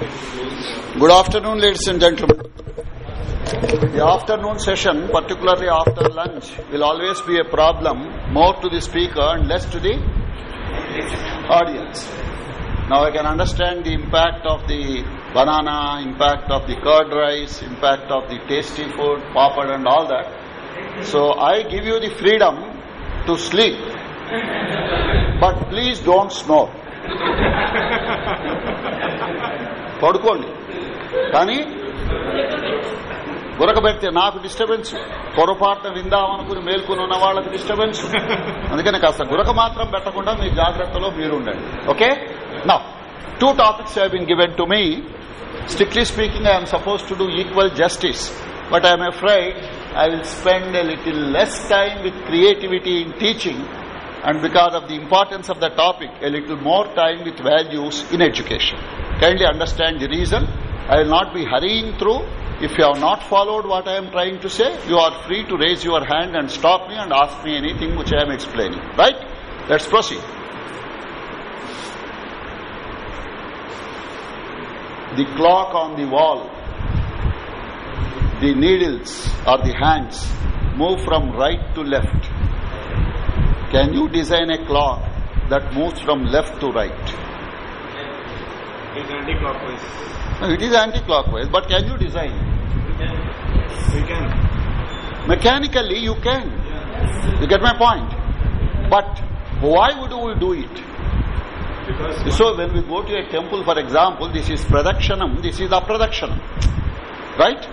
Good afternoon, ladies and gentlemen. The afternoon session, particularly after lunch, will always be a problem, more to the speaker and less to the audience. Now I can understand the impact of the banana, impact of the curd rice, impact of the tasty food, papad and all that. So I give you the freedom to sleep. But please don't snore. పడుకోండి. కానీ ఉరకబెడితే నాకు disturbance పొరపాటున విందామనుకుని మేల్కొని ఉన్న వాళ్ళకి disturbance అందుకని కాస్త గురక మాత్రం పెట్టకుండా మీ జాగ్రత్తలో మీరు ఉండండి ఓకే నా two topics have been given to me strictly speaking I'm suppose to do equal justice but I'm afraid I will spend a little less time with creativity in teaching and because of the importance of the topic a little more time with values in education kindly understand the reason. I will not be hurrying through. If you have not followed what i am trying to say you are free to raise your hand and stop me and ask me anything which i am explaining. Right? Let's proceed. The clock on the wall, the needles or the hands move from right to left. Can you design a clock that moves from left to right? It is anti-clockwise. No, it is anti-clockwise, but can you design? We can. We can. Mechanically, you can. You get my point? But why would we do it? Because So when we go to a temple, for example, this is pradakshanam, this is apradakshanam. Right?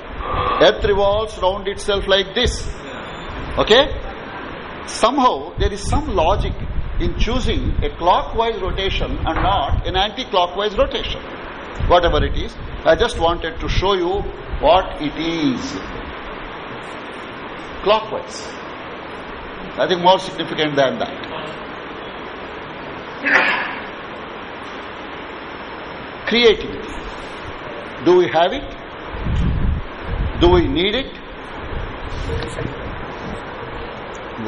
Earth revolves round itself like this. Okay? Somehow there is some logic in choosing a clockwise rotation and not an anti-clockwise rotation. Whatever it is, I just wanted to show you what it is. Clockwise. Nothing more significant than that. creativity. Do we have it? Do we need it?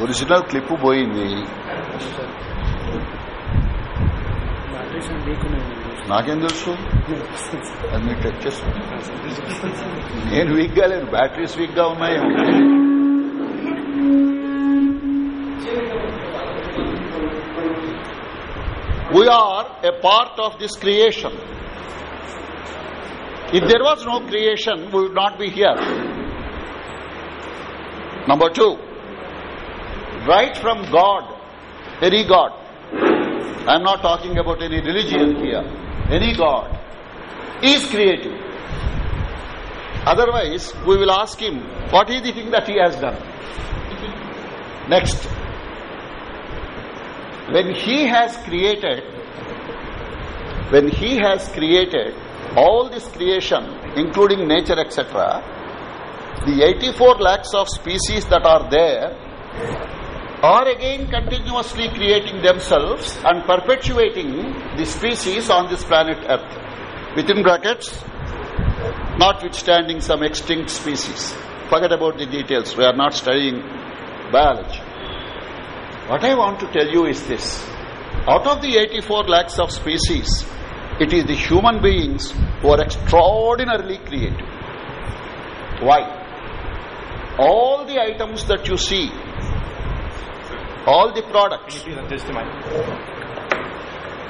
Original clip పోయింది నాకేం తెలుసు అది మీరు touch చేస్తుంది నేను week గా లేను batteries weak గా ఉన్నాయి we are a part of this creation If there was no creation, we would not be here. Number two, right from God, any God. I am not talking about any religion here. Any God is creative. Otherwise, we will ask him, what is the thing that he has done? Next. When he has created, when he has created all this creation, including nature, etc., the 84 lakhs of species that are there are again continuously creating themselves and perpetuating the species on this planet Earth. Within brackets, notwithstanding some extinct species. Forget about the details, we are not studying biology. What I want to tell you is this. Out of the 84 lakhs of species, it is the human beings who are extraordinarily creative. Why? All the items that you see, all the products, please adjust the mic.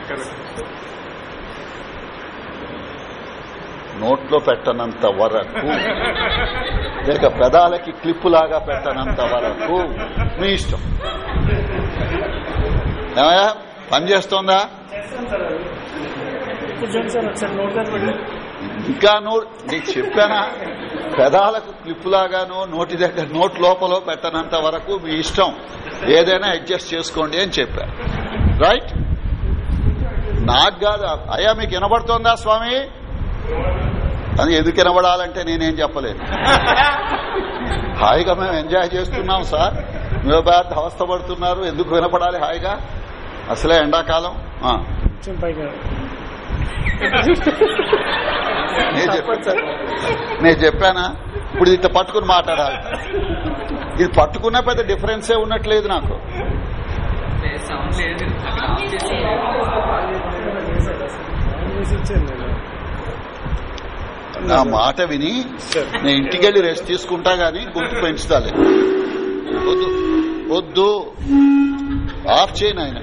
Correct. నోట్లో పెట్టనంత వరకు లేక పెదాలకి క్లిప్పులాగా పెట్టనంత వరకు మీ ఇష్టం. ఏమయ్యా? పని ఇంకా నువ్వు నీకు చెప్పానా? పెదాలకు క్లిప్పులాగానో నోటి దగ్గర నోట్ లోపల పెట్టనంత వరకు మీ ఇష్టం. ఏదైనా అడ్జస్ట్ చేసుకోండి అని చెప్పా. రైట్ నాకు కాదు. అయ్యా మీకు వినబడుతోందా స్వామి? అని ఎందుకు వినబడాలంటే నేనేం చెప్పలేదు హాయిగా మేము ఎంజాయ్ చేస్తున్నాం సార్. మీరు పెద్ద అవస్థపడుతున్నారు. ఎందుకు వినపడాలి హాయిగా? అసలే ఎండాకాలం. నేను చెప్పాను. నేను చెప్పానా? ఇప్పుడు ఇట్లా పట్టుకుని మాట్లాడాలి. ఇది పట్టుకున్న పెద్ద డిఫరెన్సే ఉన్నట్లేదు నాకు. నా మాట విని నేను ఇంటికి వెళ్ళి రెస్ట్ తీసుకుంటా గానీ గొంతు పెంచుతాలే. వద్దు. వద్దు. ఆఫ్ చేయను ఆయన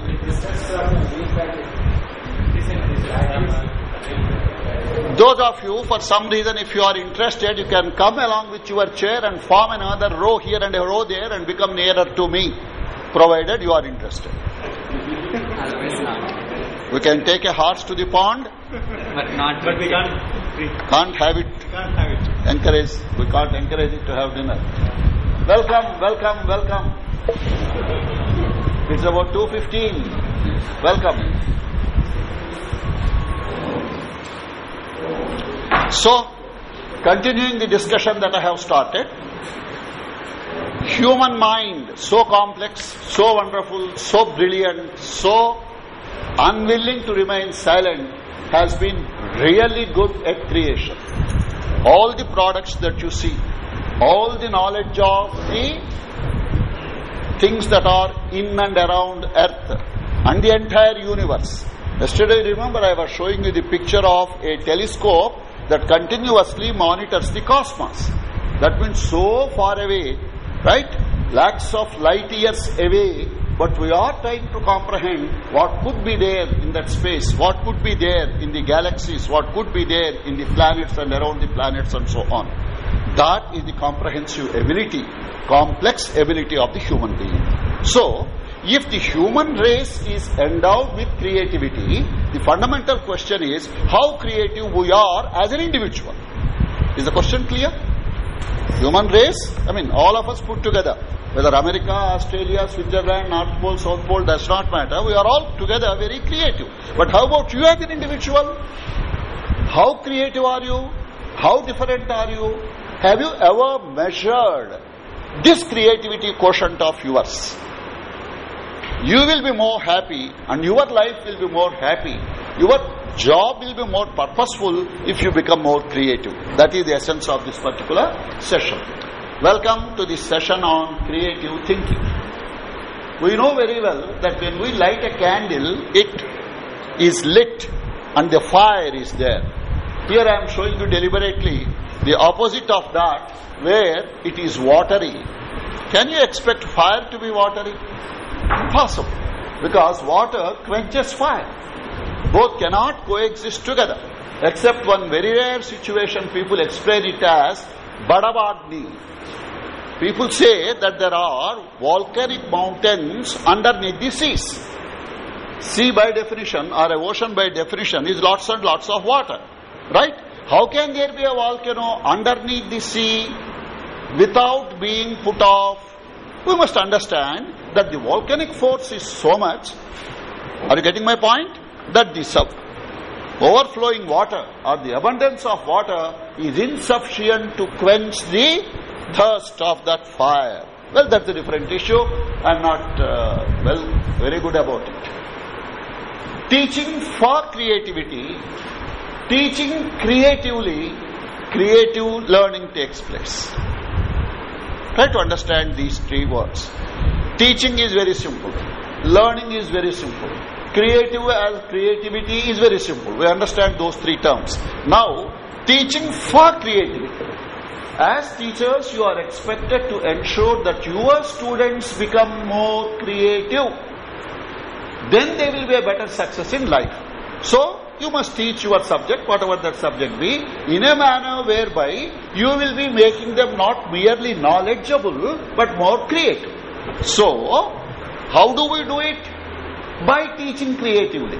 those of you for some reason if you are interested you can come along with your chair and form another row here and a row there and become nearer to me provided you are interested. We can take a horse to the pond. But not But we can't. Can't have it. Can't have it. encourage we can't encourage it to have dinner. Welcome welcome welcome. It's about 2.15 welcome so continuing the discussion that i have started human mind so complex so wonderful so brilliant so unwilling to remain silent has been really good at creation all the products that you see, all the knowledge of the things that are in and around earth and the entire universe. Yesterday, remember, I was showing you the picture of a telescope that continuously monitors the cosmos. That means so far away, right? Lakhs of light years away, but we are trying to comprehend what could be there in that space, what could be there in the galaxies, what could be there in the planets and around the planets and so on. That is the comprehensive ability, complex ability of the human being. So, if the human race is endowed with creativity, the fundamental question is how creative we are as an individual. Is the question clear? Human race, I mean, all of us put together, whether America, Australia, Switzerland, North Pole, South Pole, does not matter. We are all together very creative. But how about you as an individual? How creative are you? How different are you? Have you ever measured this creativity quotient of yours? You will be more happy and your life will be more happy. Your job will be more purposeful if you become more creative. That is the essence of this particular session. Welcome to this session on creative thinking. We know very well that when we light a candle, it is lit and the fire is there. Here I am showing you deliberately the opposite of that where it is watery. Can you expect fire to be watery? Impossible. Because water quenches fire. Both cannot coexist together. Except one very rare situation, people explain it as Badabagni. People say that there are volcanic mountains underneath the seas. Sea by definition or a ocean by definition is lots and lots of water. Right? How can there be a volcano underneath the sea without being put off? We must understand that the volcanic force is so much. Are you getting my point? That the sub overflowing water or the abundance of water is insufficient to quench the thirst of that fire. Well, that's a different issue. I'm not, uh, well, very good about it. Teaching for creativity, teaching creatively, creative learning takes place. Try to understand these three words. Teaching is very simple. Learning is very simple. Creative as creativity is very simple. We understand those three terms. Now, teaching for creativity. As teachers, you are expected to ensure that your students become more creative. Then they will be a better success in life. So, you must teach your subject, whatever that subject be, in a manner whereby you will be making them not merely knowledgeable, but more creative. So, how do we do it? By teaching creatively.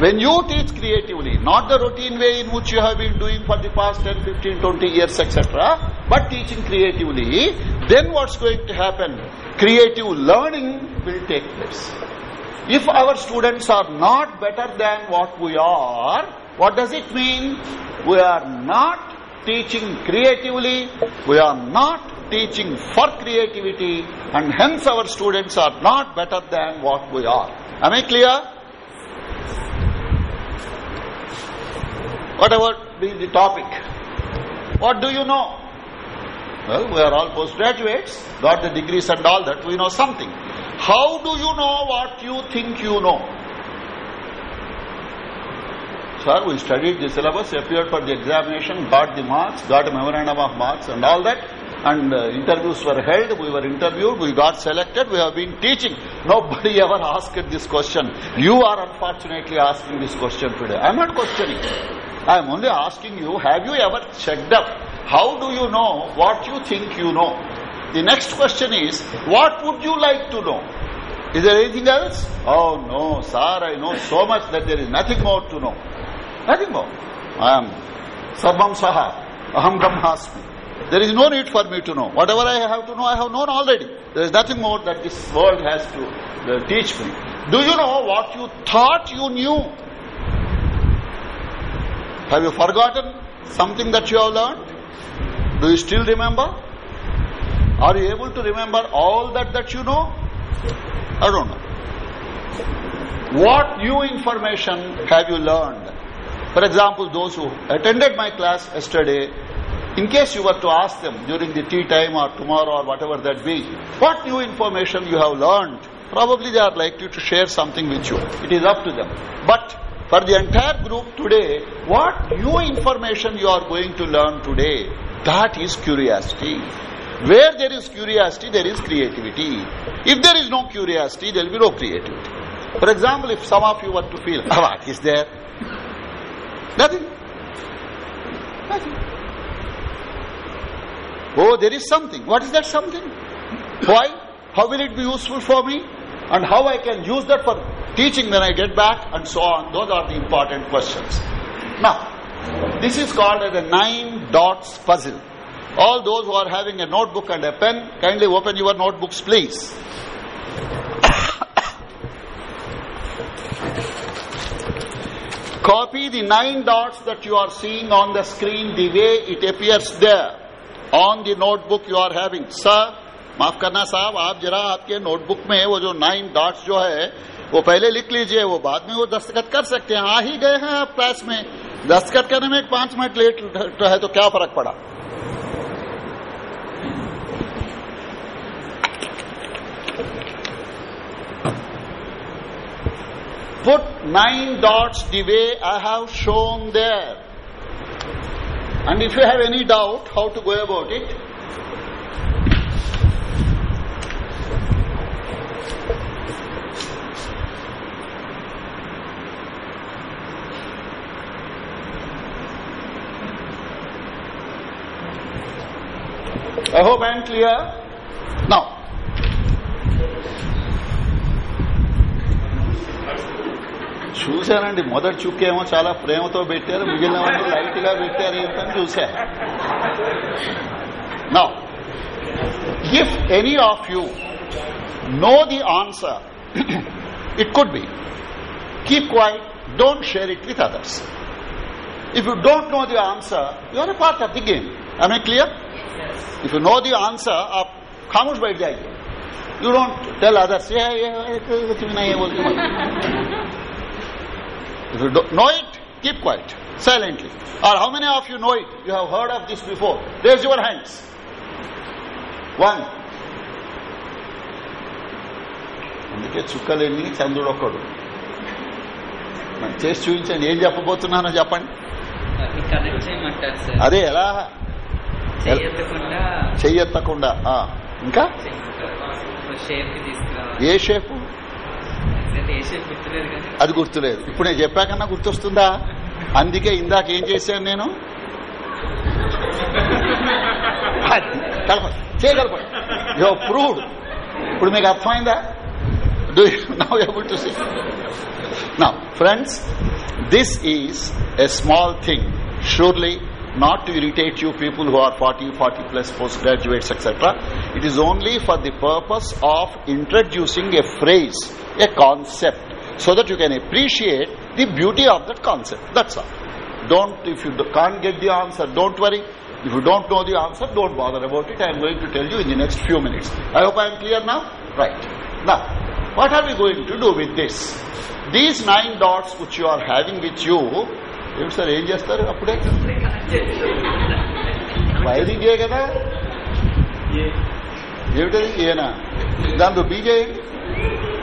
When you teach creatively, not the routine way in which you have been doing for the past 10, 15, 20 years, etc., but teaching creatively, then what's going to happen? Creative learning will take place. If our students are not better than what we are, what does it mean? We are not teaching creatively, we are not teaching for creativity, and hence our students are not better than what we are. Am I clear? Whatever be the topic. What do you know? Well, we are all postgraduates, got the degrees and all that, we know something. How do you know what you think you know? Sir, we studied the syllabus, appeared for the examination, got the marks, got a memorandum of marks and all that. And uh, interviews were held, we were interviewed, we got selected, we have been teaching. Nobody ever asked this question. You are unfortunately asking this question today. I am not questioning. I am only asking you, have you ever checked up? How do you know what you think you know? The next question is, what would you like to know? Is there anything else? Oh no, sir, I know so much that there is nothing more to know. Nothing more. I am Sarvam Saha, Aham Brahmasmi. There is no need for me to know. Whatever I have to know, I have known already. There is nothing more that this world has to uh, teach me. Do you know what you thought you knew? Have you forgotten something that you have learned? Do you still remember? Are you able to remember all that that you know? I don't know. What new information have you learned? For example, those who attended my class yesterday, in case you were to ask them during the tea time or tomorrow or whatever that be, what new information you have learned, probably they are likely to share something with you. It is up to them. But for the entire group today, what new information you are going to learn today, that is curiosity. Where there is curiosity, there is creativity. If there is no curiosity, there will be no creativity. For example, if some of you were to feel, "Ah, what is there? Nothing. Nothing. Oh, there is something. What is that something? Why? How will it be useful for me? And how I can use that for teaching when I get back and so on. Those are the important questions. Now, this is called as a nine dots puzzle. All those who are having a notebook and a pen, kindly open your notebooks, please. Copy the nine dots that you are seeing on the screen the way it appears there on the notebook you are having sir माफ़ करना साहब आप जरा आपके notebook में वो जो nine dots जो है वो पहले लिख लीजिए वो बाद में वो दस्तखत कर सकते हैं आ ही गए हैं आप क्लास में दस्तखत करने में पाँच मिनट लेट है तो क्या फ़र्क पड़ा put nine dots the way I have shown there. And if you have any doubt how to go about it, I hope I am clear. Now, చూశానండి మొదటి చుక్కేమో చాలా ప్రేమతో పెట్టారు మిగిలినవన్నీ లైట్ గా పెట్టారు ఏంటని చూశా నా if any of you know the answer it could be keep quiet don't share it with others if you don't know the answer you are a part of the game I may clear if you know the answer आप खामोश बैठ जाइए you don't tell others ये ये कुछ भी नहीं है बोल के If you don't know it, keep quiet, silently. Or how many of you know it? You have heard of this before. Raise your hands. One. అందుకే చుక్కలేని చంద్రుడు ఒక్కడు చేసి చూపించండి ఏం చెప్పబోతున్నానో చెప్పండి అదే ఎలా చెయ్యెత్తకుండా ఇంకా ఏ షేపు Exact ఏ షేప్ గుర్తులేదు కానీ అది గుర్తులేదు. ఇప్పుడు నేను చెప్పాకన్నా గుర్తొస్తుందా? అందుకే ఇందాక ఏం చేశాను నేను? అది, కలపండి. చేయగలపండి యూ ప్రూవ్డ్ ఇప్పుడు మీకు అర్థమైందా? Do now able to see నా friends this is a small thing surely not to irritate you people who are 40, 40 plus postgraduates, etc. It is only for the purpose of introducing a phrase, a concept, so that you can appreciate the beauty of that concept. That's all. Don't, if you do- can't get the answer, don't worry. If you don't know the answer, don't bother about it. I am going to tell you in the next few minutes. I hope I am clear now? Right. Now, what are we going to do with this? These nine dots which you are having with you, ఏమిటి sir ఏం చేస్తారు అప్పుడే వైరింగే కదా ఏమిటది ఏనా దాంతో be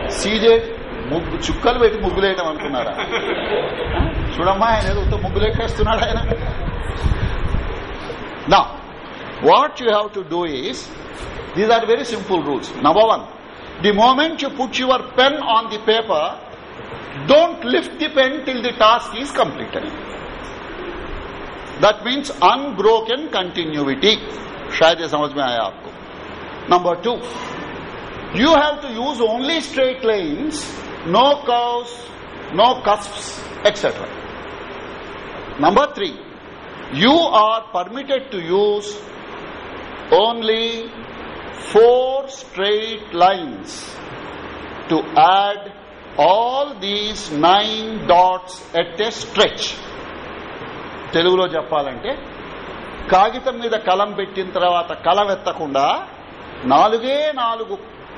చేయండి C చేయండి ముగ్గు చుక్కలు పెట్టి ముగ్గులేయటం అనుకున్నారా ఆ? చూడమ్మా ఆయన ఏదో ఉత్త ముగ్గులేకేస్తున్నాడు ఆయన నా what you have to do is these are very simple rules number one the moment you put your pen on the paper don't lift the pen till the task is completed. That means unbroken continuity. शायद ये समझ में आया आपको number two you have to use only straight lines no curves no cusps etc number 3 you are permitted to use only four straight lines to add all these nine dots at a stretch తెలుగులో చెప్పాలంటే కాగితం మీద కలం పెట్టిన తర్వాత కలం ఎత్తకుండా నాలుగే నాలుగు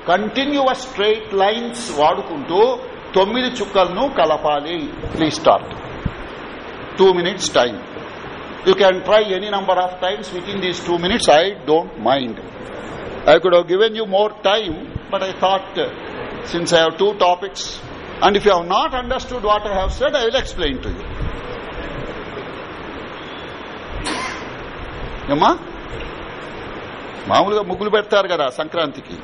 కంటిన్యూస్ స్ట్రైట్ లైన్స్ వాడుకుంటూ తొమ్మిది చుక్కలను కలపాలి. Please start two minutes time you can try any number of times within these two minutes I don't mind I could have given you more time but I thought since I have two topics and if you have not understood what I have said I will explain to you మామూలుగా ముగ్గులు పెడతారు కదా సంక్రాంతికి.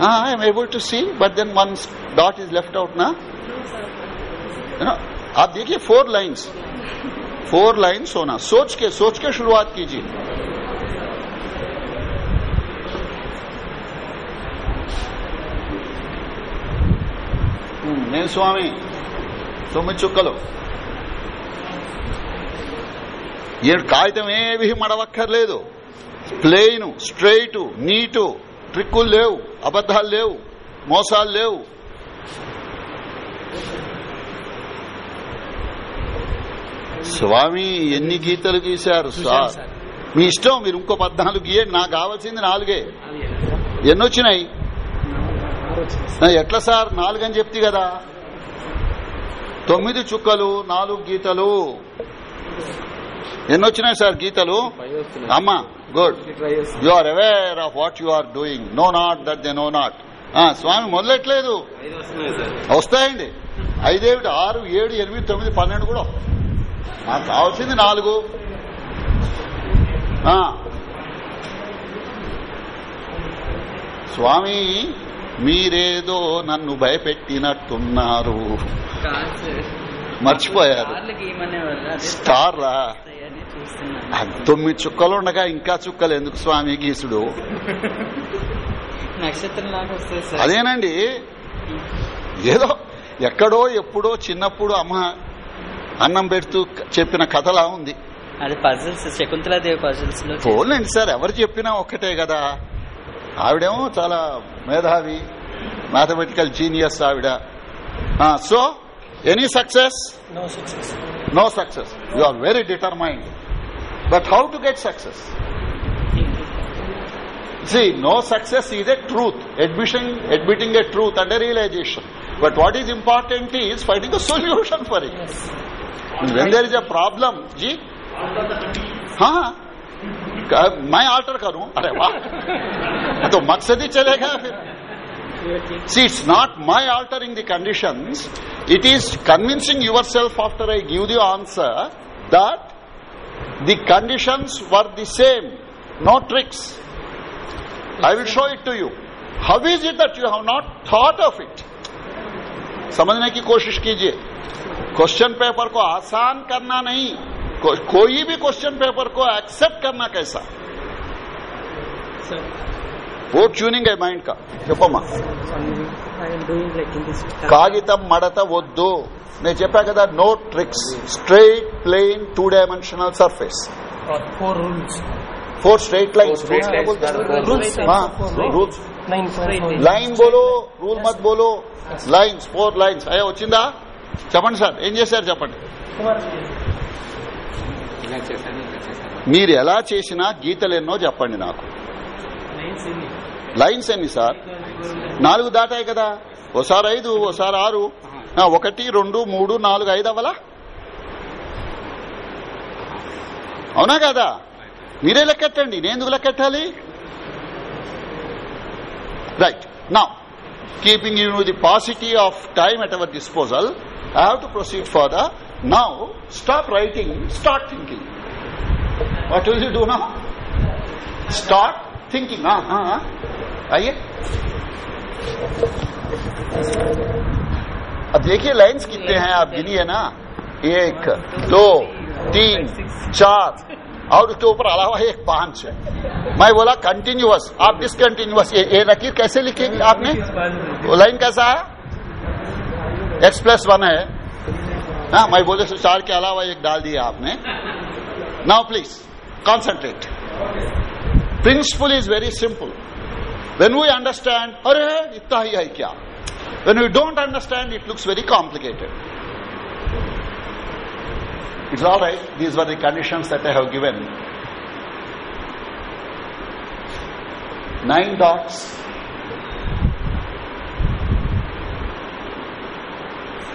I am able to see, but then one dot is left out now. You know, आप देखिए four lines four lines होना सोच के सोच के शुरुआत कीजिए నేను స్వామి తొమ్మిది చుక్కలు ఏడు కాగితం ఏవి మడవక్కర్లేదు ప్లెయిన్ స్ట్రైట్ నీటు ట్రిక్కులు లేవు అబద్దాలు లేవు మోసాలు లేవు. స్వామి ఎన్ని గీతలు గీశారు సార్? మీ ఇష్టం మీరు ఇంకో పద్నాలుగు గీయండి నాకు కావాల్సింది నాలుగే. ఎన్ని వచ్చినాయి? ఆ, ఎట్లా సార్? నాలుగు అని చెప్తే కదా. తొమ్మిది చుక్కలు నాలుగు గీతలు. ఎన్ని వచ్చినాయి సార్ గీతలు? అమ్మా good you are aware of what you are doing no not that they know not స్వామి మొదలెట్లేదు? వస్తాయండి. ఐదేమిటి ఆరు ఏడు ఎనిమిది తొమ్మిది పన్నెండు కూడా. నాకు కావాల్సింది నాలుగు. స్వామి మీరేదో నన్ను భయపెట్టినట్టున్నారు. మర్చిపోయారు. స్టార్లా? తొమ్మిది చుక్కలు ఉండగా ఇంకా చుక్కలు ఎందుకు స్వామి గీసుడు అదేనండి. ఏదో ఎక్కడో ఎప్పుడో చిన్నప్పుడు అమ్మ అన్నం పెడుతూ చెప్పిన కథలా ఉంది. అది పజిల్స్ శకుంతలాదేవి పజిల్స్లో పోలేండి సార్ ఎవరు చెప్పినా ఒక్కటే కదా. ఆవిడేమో చాలా మేధావి మ్యాథమెటికల్ జీనియస్ ఆవిడ. So any success. No success you are very determined But how to get success? See, no success is a truth, admitting, admitting a truth and a realization. But what is important is finding a solution for it. When there is a problem, ji, ha? मैं alter karu? अरे वाह तो मकसद ही चलेगा फिर See, it's not my altering the conditions. It is convincing yourself after I give I give you the conditions were the same. No tricks. I will show it to you. How is it that you have not thought of it? समझने की कोशिश कीजिए question paper को आसान करना नहीं को, कोई भी क्वेश्चन पेपर को एक्सेप्ट करना कैसा वो ट्यूनिंग है माइंड का చెప్పమ్మా I am doing like in this. కాగితం మడత వద్దు నేను చెప్పా కదా no tricks straight plain two dimensional surface Or four rules. Four straight line straight lines. Rules. हाँ rules Nine four four. Line బోలో రూల్ మత్ బోలో లైన్స్ ఫోర్ లైన్స్ అయ్యా వచ్చిందా చెప్పండి సార్ ఏం చేశారు చెప్పండి మీరు ఎలా చేసినా గీతలు ఎన్నో చెప్పండి నాకు లైన్స్ ఎన్ని సార్ నాలుగు దాటాయి కదా. ఒకసారి ఐదు ఒకసారి ఆరు. ఒకటి రెండు మూడు నాలుగు ఐదు అవ్వలా? అవునా కదా? మీరే లెక్కండి నేందుకు లెక్కట్టాలి? రైట్ నా keeping you the paucity of time at our disposal I have to proceed for the నా stop writing start thinking what will you do నా స్టార్ట్ థింకింగ్ అయ్యే अब देखिए लाइंस कितने हैं आप गिनिए ना। एक दो तीन चार और उसके ऊपर अलावा एक पाँच है। मैं बोला कंटिन्यूअस आप डिसकंटिन्यूअस ये, ये लकीर कैसे लिखेगी आपने? वो लाइन कैसा है? एक्स प्लस वन है। हाँ मैं बोले सो चार के अलावा एक डाल दिया आपने। Now please concentrate principle is very simple When we understand, Arre, itta hi hai kya? When we don't understand, it looks very complicated. It's all right. These were the conditions that I have given. Nine dots.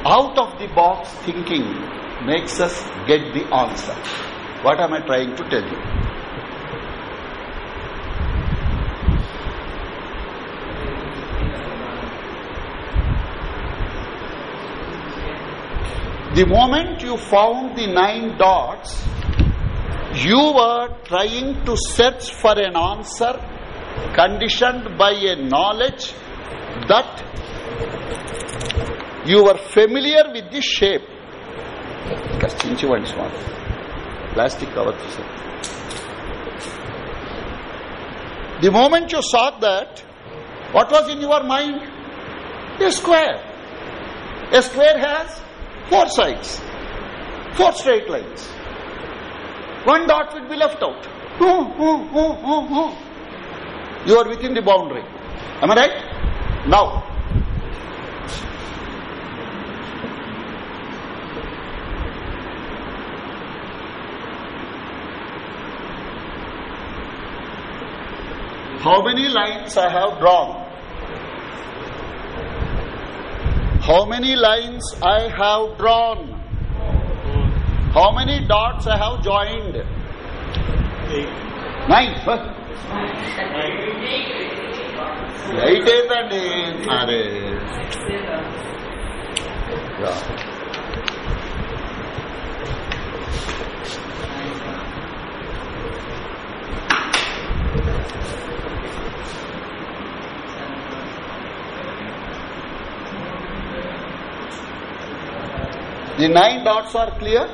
Out of the box thinking makes us get the answer. What am I trying to tell you? The moment you found the nine dots, you were trying to search for an answer conditioned by a knowledge that you were familiar with the shape. ఇక్కడ చించివ్వండి స్వామి plastic cover తీసారు the moment you saw that what was in your mind a square A square has four sides, four straight lines. One dot will be left out. You are within the boundary. Am I right? Now, how many lines I have drawn? How many lines I have drawn? How many dots I have joined? Nine. Huh? Eight ఏంటండి అరే yeah. The nine dots are clear.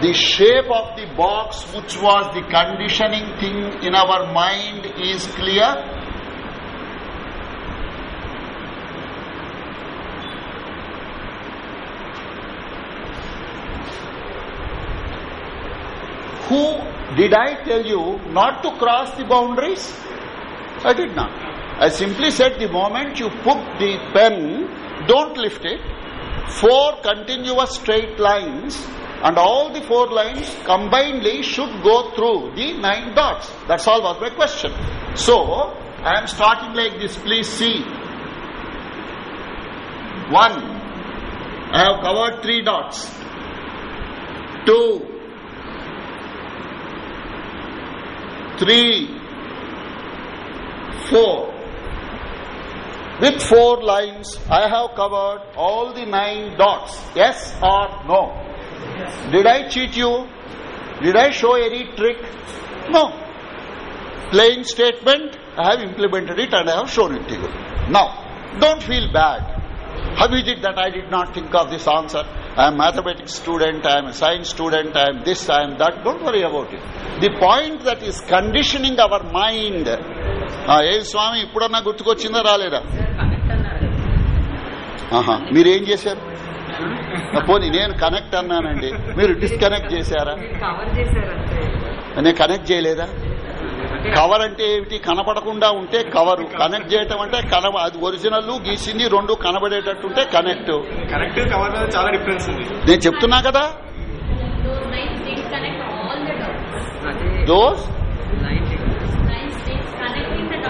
The shape of the box, which was the conditioning thing in our mind, is clear. Who did I tell you not to cross the boundaries? I did not. I simply said the moment you put the pen, don't lift it. Four continuous straight lines and all the four lines combinedly should go through the nine dots. That's all was my question. So, I am starting like this. Please see. One. I have covered three dots. Two. Three. Four. With four lines, I have covered all the nine dots. Yes or no? Did I cheat you? Did I show any trick? No. Plain statement, I have implemented it and I have shown it to you. Now, don't feel bad. How is it that I did not think of this answer? I am a mathematics student, I am a science student, I am this, I am that. Don't worry about it. The point that is conditioning our mind. ఆ, ఏ స్వామి ఇప్పుడన్నా గుర్తుకొచ్చిందా రాలేదా? Connect ఆహా మీరేం చేశారు? పోనీ నేను connect అన్నానండి. మీరు డిస్కనెక్ట్ చేశారా? నేను కనెక్ట్ చేయలేదా? కవర్ అంటే ఏమిటి? కనపడకుండా ఉంటే కవరు కనెక్ట్ చేయటం అంటే అది ఒరిజినల్ గీసింది రెండు కనబడేటట్టుంటే కనెక్ట్ కరెక్ట్ కవర్ చాలా డిఫరెన్స్ ఉంది. నేను చెప్తున్నా కదా. Those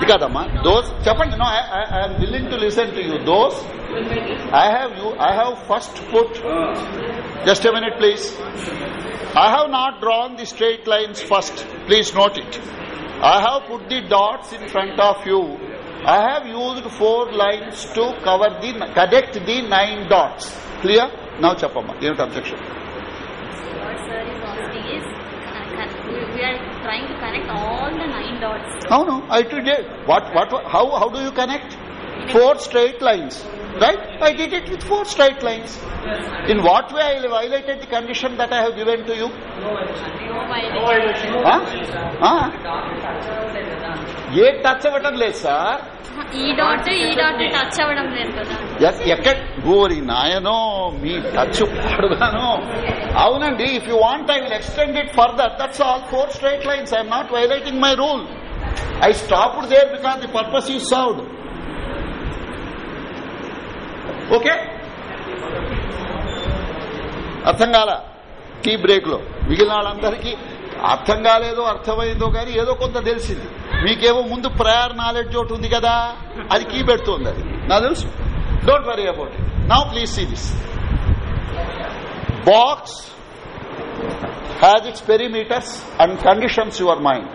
ఇది కాదమ్మా దోస్ చెప్పండి no I'm willing to listen to you those I have you I have first put just a minute please I have not drawn the straight lines first. Please note it. I have put the dots in front of you. I have used four lines to cover the connect the nine dots. Clear? Now Chapama. Unit objection. Connect all the nine dots. No, no. I did. What? What? How? How do you connect? Four straight lines. Right? I did it with four straight lines. In what way I violated the condition that I have given to you? ఏ touch అవ్వటం లేదు sir ఈ dot ఈ dot touch అవ్వడం లేదు కదా. ఎక్- ఎక్కడ? గోరి నాయనో మీ టచ్ పాడుగాను. అవునండి if you want I will extend it further that's all four straight lines I'm not violating my rule I stopped there because the purpose is served okay? అర్థం కాల? టీ బ్రేక్లో మిగిలిన వాళ్ళందరికీ అర్థం కాలేదో అర్థమైందో కానీ ఏదో కొంత తెలిసింది. మీకేమో ముందు ప్రయర్ నాలెడ్జ్ ఒకటి ఉంది కదా అది కీ పెడుతుంది అది. నా తెలుసు? Don't worry about it now please see this box has its perimeters and conditions your mind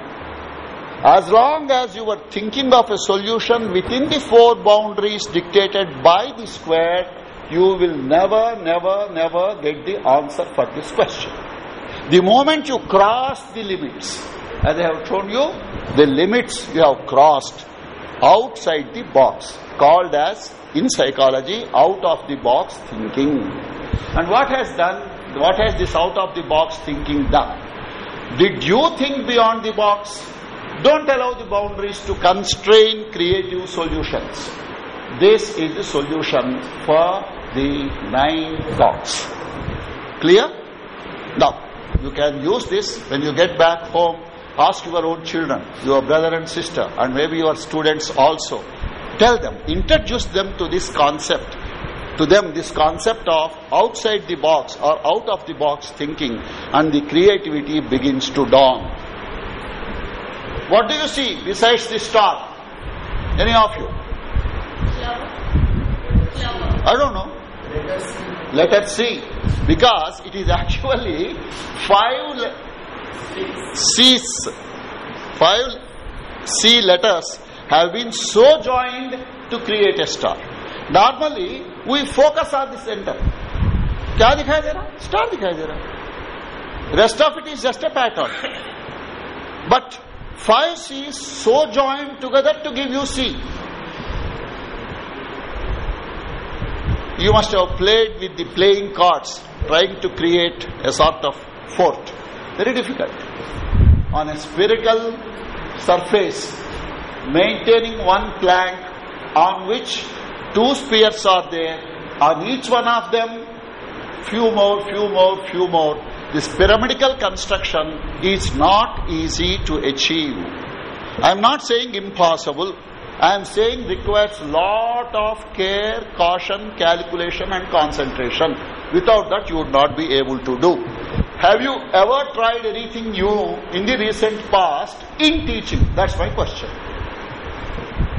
As long as you were thinking of a solution within the four boundaries dictated by the square, you will never, never, never get the answer for this question. The moment you cross the limits, as I have shown you, the limits you have crossed outside the box, called as, in psychology, out of the box thinking. And what has done, what has this out of the box thinking done? Did you think beyond the box? Don't allow the boundaries to constrain creative solutions. This is the solution for the nine dots. Clear? Now, you can use this when you get back home. Ask your own children, your brother and sister, and maybe your students also. Tell them, introduce them to this concept. To them, this concept of outside the box or out of the box thinking, and the creativity begins to dawn. What do you see besides the star? Any of you? I don't know. Let us see. Because it is actually five le- C's, five C letters have been so joined to create a star. Normally, we focus on the center. क्या दिखाई दे रहा star दिखाई दे रहा rest of it is just a pattern but five C's so joined together to give you C. You must have played with the playing cards, trying to create a sort of fort. Very difficult. On a spherical surface, maintaining one plank on which two spheres are there, on each one of them, few more, few more, few more. This pyramidical construction is not easy to achieve. I am not saying impossible. I am saying requires lot of care, caution, calculation and concentration. Without that you would not be able to do. Have you ever tried anything new in the recent past in teaching? That's my question.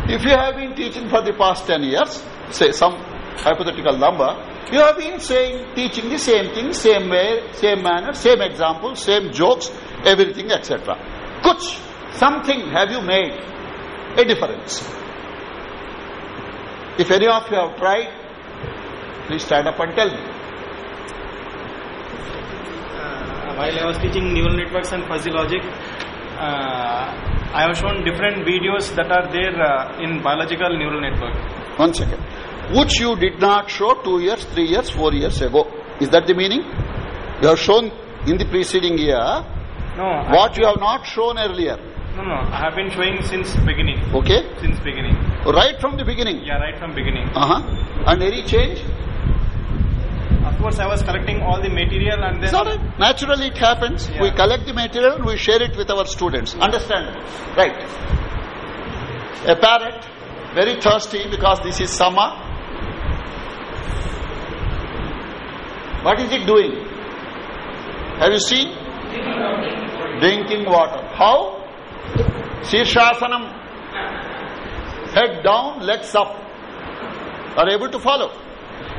If you have been teaching for the past 10 years, say some hypothetical number, you have been saying, teaching the same thing, same way, same manner, same example, same jokes, everything, etc. Kuch, something have you made a difference. If any of you have tried, please stand up and tell me. Uh, while I was teaching neural networks and fuzzy logic, uh, I have shown different videos that are there uh, in biological neural network. One second. Which you did not show two years, three years, four years ago. Is that the meaning? You have shown in the preceding year No, what you have not shown earlier. no, no. I have been showing since beginning. Okay? Since beginning. Right from the beginning. Yeah, right from beginning. Uh-huh. And any change? Of course, I was collecting all the material and then. right. Naturally it happens. We collect the material and we share it with our students. Understandable. Right. A parrot, very thirsty because this is summer. What is it doing? Have you seen? Drinking water. How? Shirshasanam. head down, legs up. Are able to follow?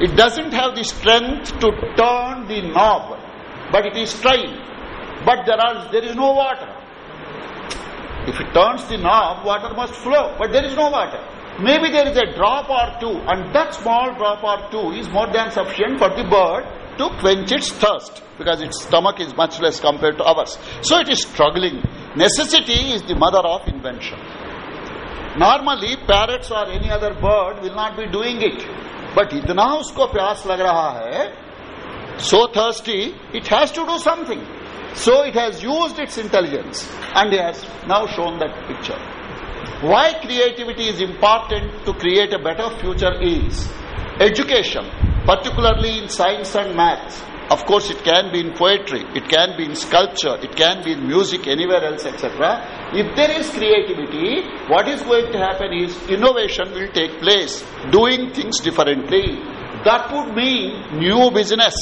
It doesn't have the strength to turn the knob, but it is trying. But there are there is no water. If it turns the knob, water must flow, but there is no water. Maybe there is a drop or two, and that small drop or two is more than sufficient for the bird to quench its thirst because its stomach is much less compared to ours. So it is struggling. Necessity is the mother of invention. Normally, parrots or any other bird will not be doing it. But इतना उसको प्यास लग रहा है so thirsty, it has to do something. So it has used its intelligence and it has now shown that picture. Why creativity is important to create a better future is education, particularly in science and maths. Of course, it can be in poetry, it can be in sculpture, it can be in music, anywhere else, etc. If there is creativity, what is going to happen is innovation will take place, doing things differently. That would mean new business,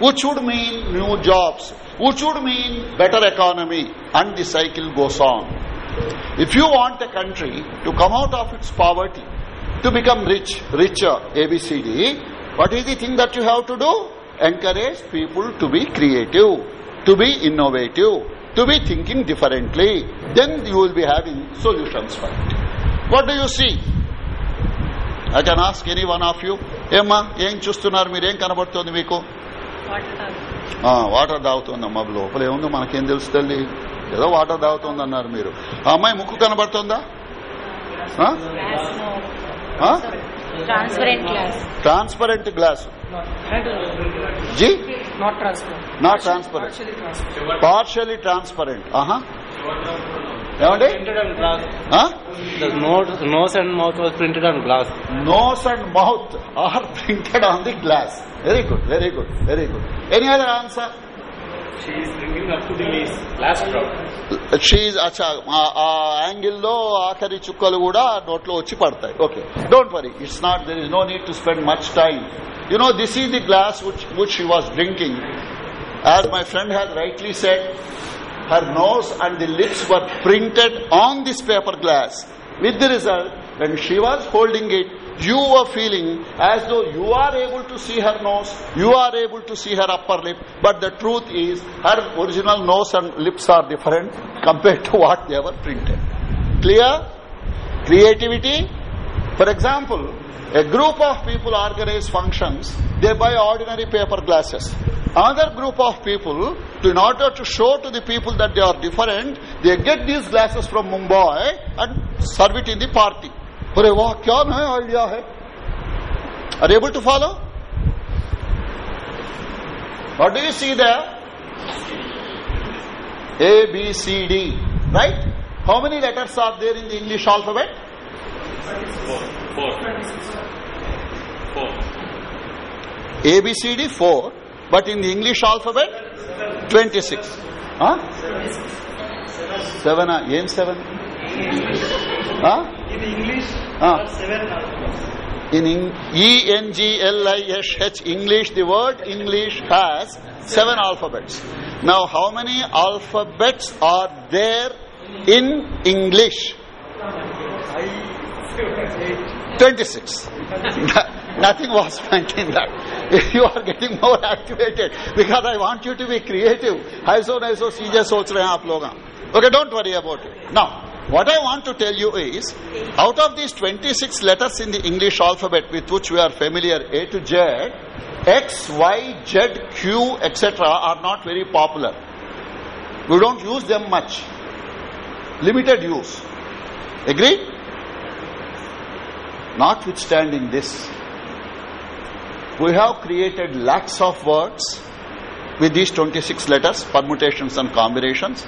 which would mean new jobs, which would mean better economy, and the cycle goes on. If you want a country to come out of its poverty, to become rich, richer, ABCD, what is the thing that you have to do encourage people to be creative to be innovative to be thinking differently then you will be having solutions for it what do you see I can ask any one of you ఏమ్మా ఏం చూస్తున్నారు? మీరేం కనబడుతోంది మీకు? Water తాగుతుంది. అమ్మా లోపల ఏముంది మనకేం తెలుసు తల్లి ఏదో వాటర్ తాగుతుంది అన్నారు మీరు. ఆ అమ్మాయి ముక్కు కనబడుతుందా? Transparent glass transparent glass G not transparent partially transparent transparent ఆహా ఏమండి? Nose and mouth was printed on glass nose and mouth are printed on the glass very good very good very good any other answer She is drinking up to the knees. Glass drop. She's అచ్చా ఆ యాంగిల్లో ఆఖరి చుక్కలు కూడా నోట్లో వచ్చి పడతాయి okay don't worry it's not there is no need to spend much time you know this is the glass which which she was drinking as my friend has rightly said her nose and the lips were printed on this paper glass with the result when she was holding it you were feeling as though you are able to see her nose you are able to see her upper lip but the truth is her original nose and lips are different compared to what they were printed. Clear? Creativity? For example a group of people organize functions they buy ordinary paper glasses. Another group of people in order to show to the people that they are different they get these glasses from mumbai and serve it in the party अरे वाह क्या नया idea है are you able to follow what do you see there a b c d right how many letters are there in the english alphabet A, B, C, D, 4. But in the English alphabet, 26. Huh? 7. ah, ఏం 7? Huh? In English, Huh? seven In Eng- E-N-G-L-I-S-H, English, the word English has seven alphabets. Now, how many alphabets are there in English? 26. Nothing was meant in that. You are getting more activated because I want you to be creative. ऐसो ऐसो सीधे सोच रहे हैं आप लोग Okay, don't worry about it. Now, what I want to tell you is, out of these 26 letters in the English alphabet with which we are familiar, A to Z, X, Y, Z, Q, etc. are not very popular. We don't use them much. Limited use. Agreed? Notwithstanding this, we have created lakhs of words with these 26 letters, permutations and combinations.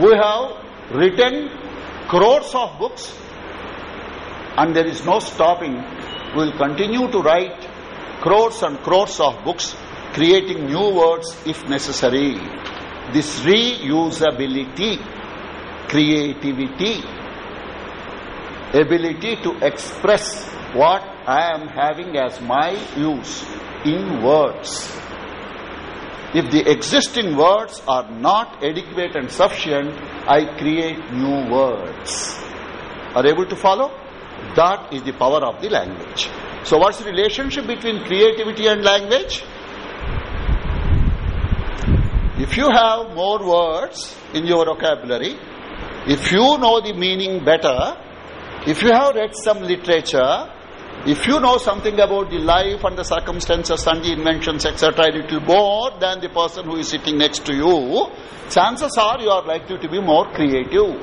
We have written crores of books and there is no stopping. We will continue to write crores and crores of books, creating new words if necessary. This reusability, creativity, ability to express what I am having as my use in words. If the existing words are not adequate and sufficient, I create new words. Are able to follow? That is the power of the language. So what's the relationship between creativity and language? If you have more words in your vocabulary, if you know the meaning better, if you have read some literature, if you know something about the life and the circumstances and the inventions, etc., a little more than the person who is sitting next to you, chances are you are likely to be more creative.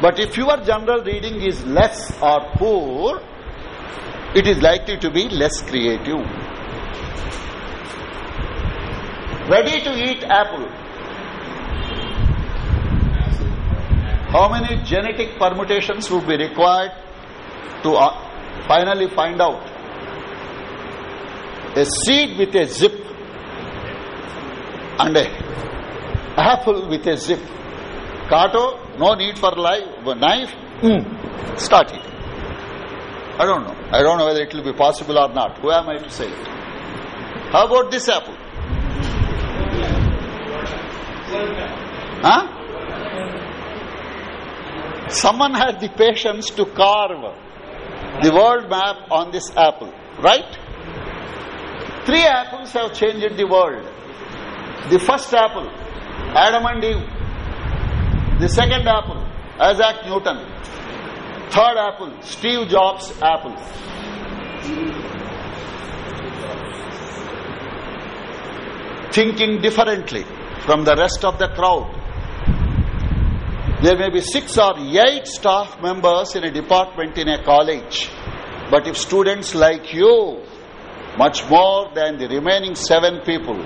But if your general reading is less or poor, it is likely to be less creative. Ready to eat apple. How many genetic permutations would be required to uh, finally find out? A seed with a zip and a apple with a zip. Kato, no need for knife, mm, start it. I don't know. I don't know whether it will be possible or not. Who am I to say it? How about this apple? Huh? Someone had the patience to carve the world map on this apple, right? Three apples have changed the world. The first apple, Adam and Eve. The second apple, Isaac Newton. Third apple, Steve Jobs' apple. Thinking differently from the rest of the crowd. There may be six or eight staff members in a department in a college. But if students like you, much more than the remaining seven people,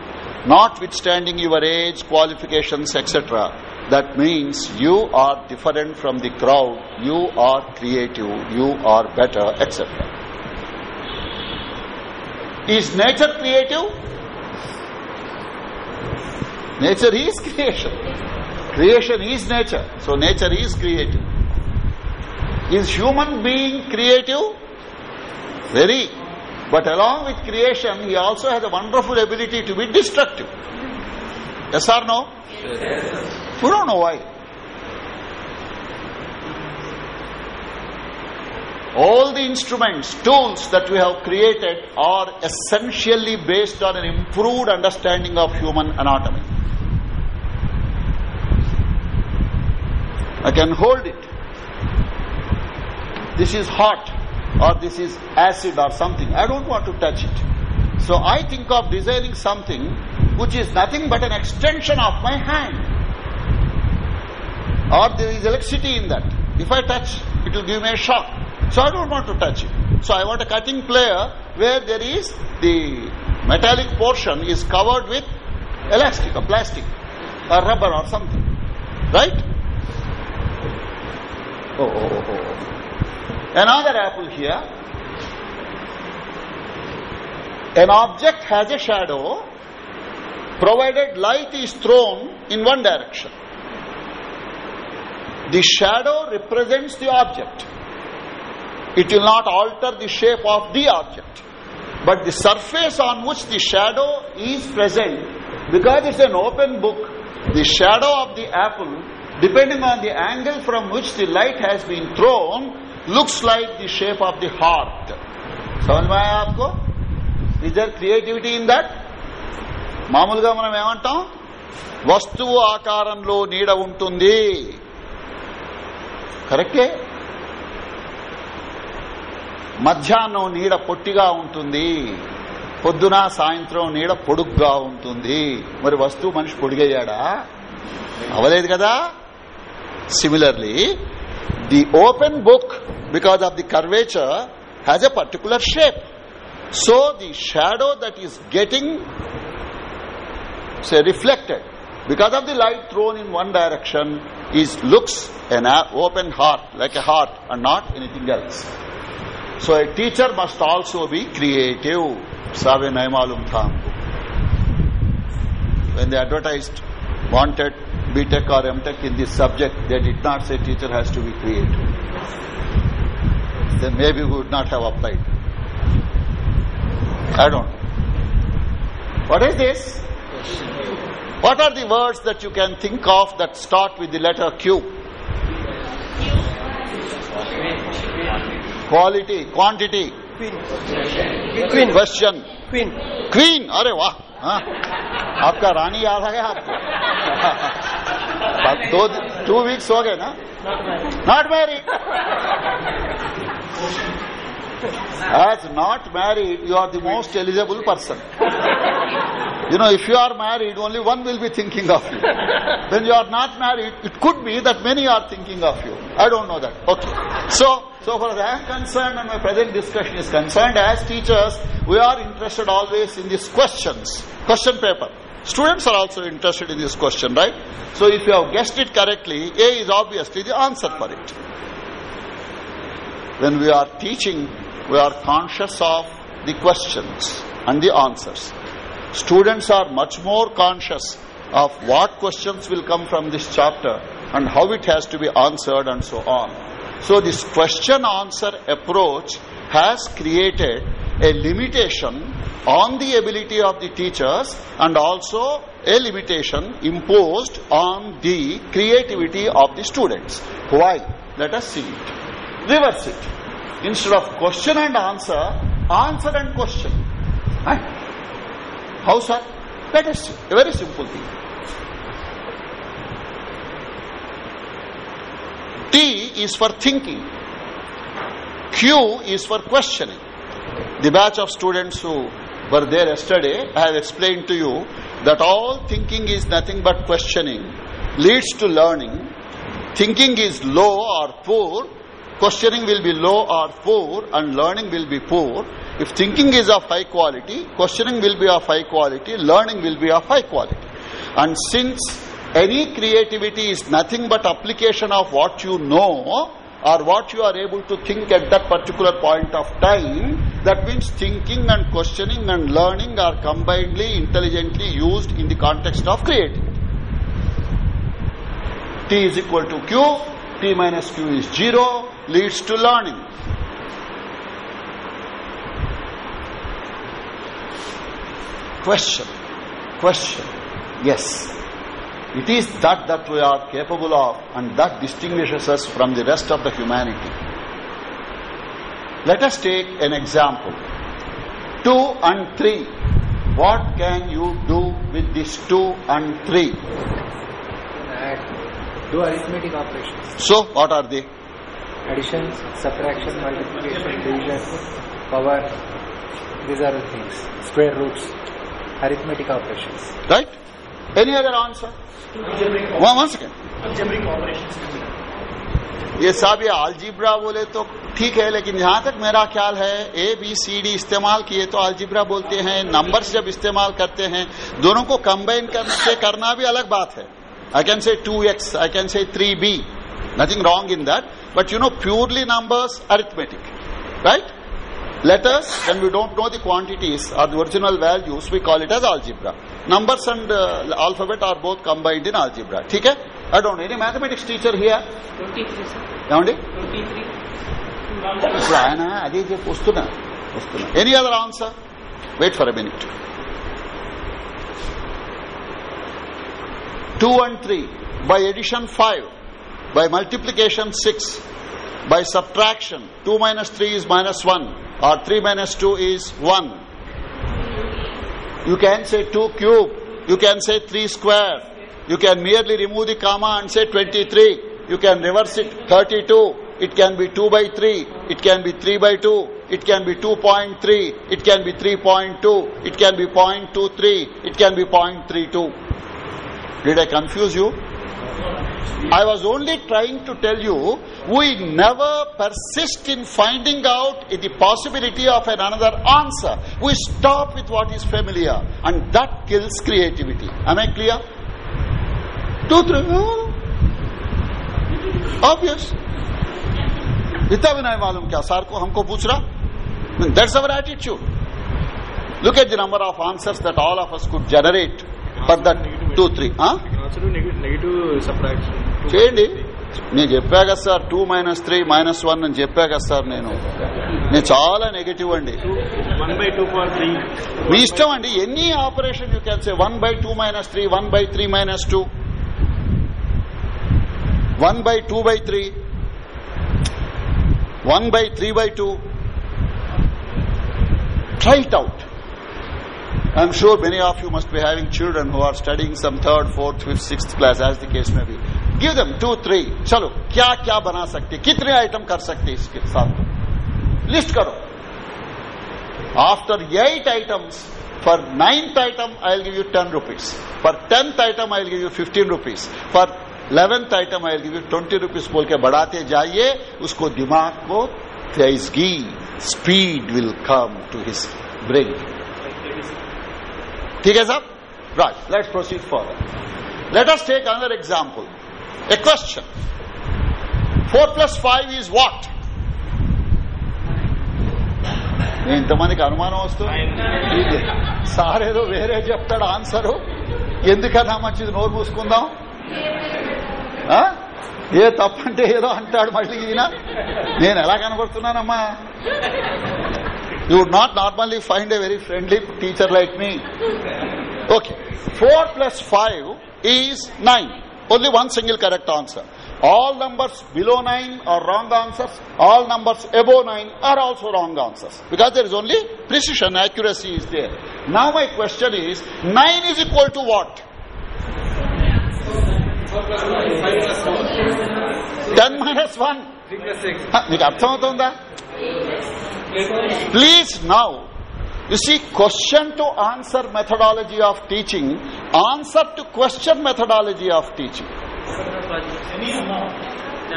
notwithstanding your age, qualifications, etc., that means you are different from the crowd, you are creative, you are better, etc. Is nature creative? Nature is creation. Creation is nature. So nature is creative. Is human being creative? Very. But along with creation, he also has a wonderful ability to be destructive. Yes or no? Yes. We don't know why. All the instruments, tools that we have created are essentially based on an improved understanding of human anatomy. I can hold it. This is hot or this is acid or something. I don't want to touch it. So I think of designing something which is nothing but an extension of my hand. Or there is electricity in that. If I touch, it will give me a shock. So I don't want to touch it. So I want a cutting plier where there is the metallic portion is covered with elastic or plastic or rubber or something. Right? Oh. Another apple here. An object has a shadow provided light is thrown in one direction. The shadow represents the object. It will not alter the shape of the object. But the surface on which the shadow is present, because it's an open book, the shadow of the apple, depending on the angle from which the light has been thrown, looks like the shape of the heart. समझ में आया आपको is there creativity in that మామూలుగా మనం ఏమంటాం వస్తువు ఆకారంలో నీడ ఉంటుంది కరెక్టే మధ్యాహ్నం నీడ పొట్టిగా ఉంటుంది పొద్దున సాయంత్రం నీడ పొడుగ్గా ఉంటుంది మరి వస్తువు మనిషి పొడిగయ్యాడా అవలేదు కదా Similarly, the open book, because of the curvature, has a particular shape. So the shadow that is getting, say, reflected because of the light thrown in one direction is looks an open heart, like a heart and not anything else. So a teacher must also be creative. Save Naimalum Thamku. When they advertised, wanted BTech or MTech in this subject, they did not say teacher has to be creative. Then maybe we would not have applied. I don't know. What is this? What are the words that you can think of that start with the letter Q? Quality, quantity. Queen. Question. Queen. Queen. Arey, wah. हाँ, आपका रानी याद आ गया आपको? दो two weeks हो गए ना? Not married As not married, you are the most eligible person. You know, if you are married, only one will be thinking of you. When you are not married, it could be that many are thinking of you. I don't know that. Okay. So, so far as I am concerned and my present discussion is concerned, as teachers, we are interested always in these questions, question paper. Students are also interested in this question, right? So if you have guessed it correctly, A is obviously the answer for it. When we are teaching, we are conscious of the questions and the answers. Students are much more conscious of what questions will come from this chapter and how it has to be answered and so on. So this question answer approach has created a limitation on the ability of the teachers and also a limitation imposed on the creativity of the students. Why? Let us see it. Reverse it. Instead of question and answer, answer and question. Right? How, sir? that is. A very simple thing. T is for thinking. Q is for questioning. The batch of students who were there yesterday, I have explained to you that all thinking is nothing but questioning leads to learning. Thinking is low or poor, questioning will be low or poor, and learning will be poor. If thinking is of high quality, questioning will be of high quality, learning will be of high quality. And since any creativity is nothing but application of what you know or what you are able to think at that particular point of time, that means thinking and questioning and learning are combinedly, intelligently used in the context of creativity. T is equal to Q, T minus Q is 0, leads to learning. Question, question, yes. It is that that we are capable of and that distinguishes us from the rest of the humanity. Let us take an example. 2 and 3. What can you do with this 2 and 3? Add. Do arithmetic operations. So, what are they? Addition, subtraction, multiplication, division, power. These are the things. Square roots. Arithmetic operations. Right? Any other answer? One, one second. Algebraic operations. ये साहब ये algebra बोले तो ठीक है लेकिन जहाँ तक मेरा ख्याल है ए बी सी डी इस्तेमाल किए तो algebra बोलते हैं नंबर्स जब इस्तेमाल करते हैं दोनों को कंबाइन करके करना भी अलग बात है I can say two X I can say three B Nothing wrong in that. But you know, purely numbers, arithmetic. Right? Letters, when we don't know the quantities or the original values, we call it as algebra. Numbers and uh, alphabet are both combined in algebra. Okay? I don't know. Any mathematics teacher here? 23, sir. ఏమండి ఇప్పుడు ఆయన అదే చెప్పి వస్తున్నా వస్తున్నా any other answer wait for a minute two and by multiplication 6 by subtraction 2 minus 3 is minus 1 or 3 minus 2 is 1 you can say 2 cube you can say 3 square you can merely remove the comma and say 23 you can reverse it 32 it can be 2 by 3 it can be 3 by 2 it can be 2.3 it can be 3.2 it can be 0.23 it can be 0.32 did i confuse you? I was only trying to tell you we never persist in finding out the possibility of an another answer. We stop with what is familiar and that kills creativity. Am I clear? Two, three. oh. Obvious. इतना भी नहीं मालूम क्या sir को हमको पूछ रहा that's our attitude look at the number of answers that all of us could generate for that two three చేయండి. నేను చెప్పా కదా sir two minus three minus one అని చెప్పా కదా సార్ నేను. నేను చాలా నెగటివ్ అండి. మీ ఇష్టం అండి. ఎన్ని operation you can say one by two minus three one by three minus two one by two by three one by three by two try it out I'm sure many of you must be having children who are studying some third, fourth, fifth, sixth class, as the case may be. Give them two, three. चलो क्या क्या बना सकते कितने item कर सकते इसके साथ लिस्ट करो after eight items for ninth item I will give you ten rupees for tenth item I will give you fifteen rupees for eleventh item I will give you twenty rupees बोल के बढ़ाते जाइए उसको दिमाग को तेजगी speed will come to his brain ठीक है साहब right let's proceed for let us take another example a question four plus five is what ఇంతమందికి అనుమానం వస్తుంది సార్ ఏదో వేరే చెప్తాడు ఆన్సరు ఎందుకన్నా మంచిది నోరు మూసుకుందాం ఆ? ఏ తప్పంటే ఏదో అంటాడు మళ్ళీ ఈయన నేను ఎలా కనబడుతున్నానమ్మా you would not normally find a very friendly teacher like me okay four plus five is nine only one single correct answer. All numbers below 9 are wrong answers. All numbers above 9 are also wrong answers. Because there is only precision, accuracy is there. Now my question is, 9 is equal to what? 10 minus 1. హ, నీకు అర్థమవుతుందా Please now. You see, question to answer methodology of teaching, answer to question methodology of teaching.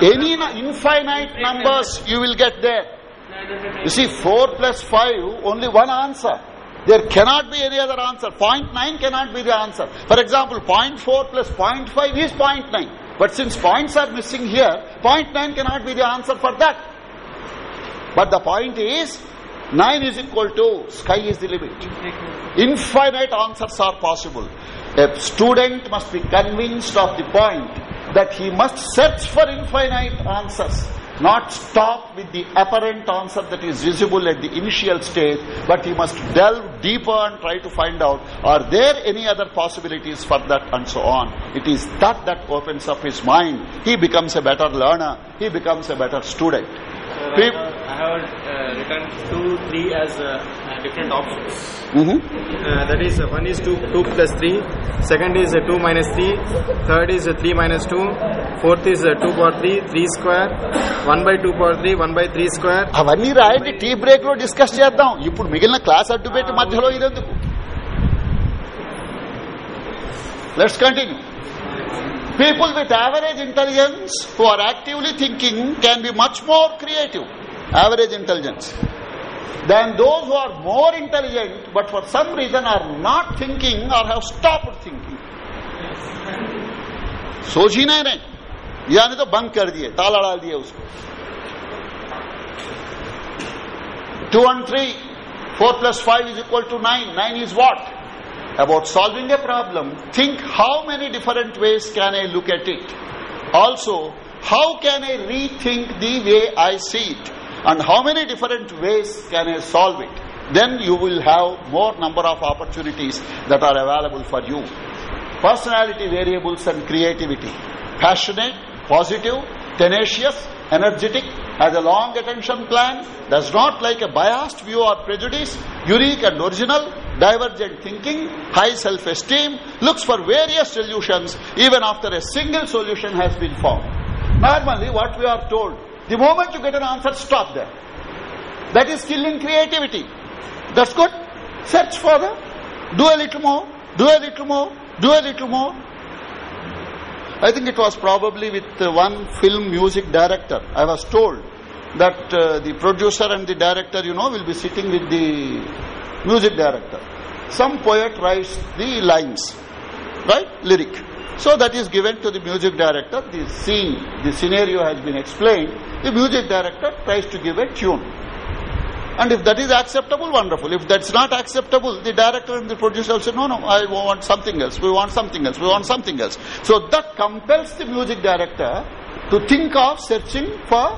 Any infinite numbers you will get there. You see, 4 plus 5, only one answer. There cannot be any other answer. 0.9 cannot be the answer. For example, 0.4 plus 0.5 is 0.9. But since points are missing here, 0.9 cannot be the answer for that. But the point is, 9 is equal to, sky is the limit. Infinite answers are possible. A student must be convinced of the point that he must search for infinite answers, not stop with the apparent answer that is visible at the initial stage, but he must delve deeper and try to find out, are there any other possibilities for that and so on. It is that that opens up his mind. He becomes a better learner. He becomes a better student. Have, I have uh, written two, three as uh, uh, different options. Mhm. Uh, that is, uh, one is 2, 2 plus 3, second is uh, 2 minus 3, third is uh, 3 minus 2, fourth is uh, 2 power 3, 3 square, 1 by 2 power 3, 1 by 3 square. అవన్నీ రాయండి tea బ్రేక్లో discuss చేద్దాం ఇప్పుడు మిగిలిన class అడ్డు పెట్టి మధ్యలో ఇదెందుకు let's continue People with average intelligence who are actively thinking can be much more creative, average intelligence, than those who are more intelligent but for some reason are not thinking or have stopped thinking. सोच ही नहीं रहे यानी तो बंद कर दिए ताला डाल दिए उसको two and three four plus five is equal nine. Nine nine about solving a problem, think how many different ways can I look at it? Also, how can I rethink the way I see it? And how many different ways can I solve it? Then you will have more number of opportunities that are available for you. Personality variables and creativity. Passionate, positive, tenacious, energetic, has a long attention plan, does not like a biased view or prejudice, unique and original, divergent thinking, high self-esteem, looks for various solutions even after a single solution has been found. Normally what we are told, the moment you get an answer, stop there. That is killing creativity. That's good. Search further. Do a little more. Do a little more. Do a little more. I think it was probably with uh, one film music director. I was told that uh, the producer and the director, you know, will be sitting with the music director. Some poet writes the lines, right? Lyric. So that is given to the music director. The scene, the scenario has been explained. The music director tries to give a tune. And if that is acceptable, wonderful. If that's not acceptable, the director and the producer will say, no, no, I want something else. We want something else. We want something else. So that compels the music director to think of searching for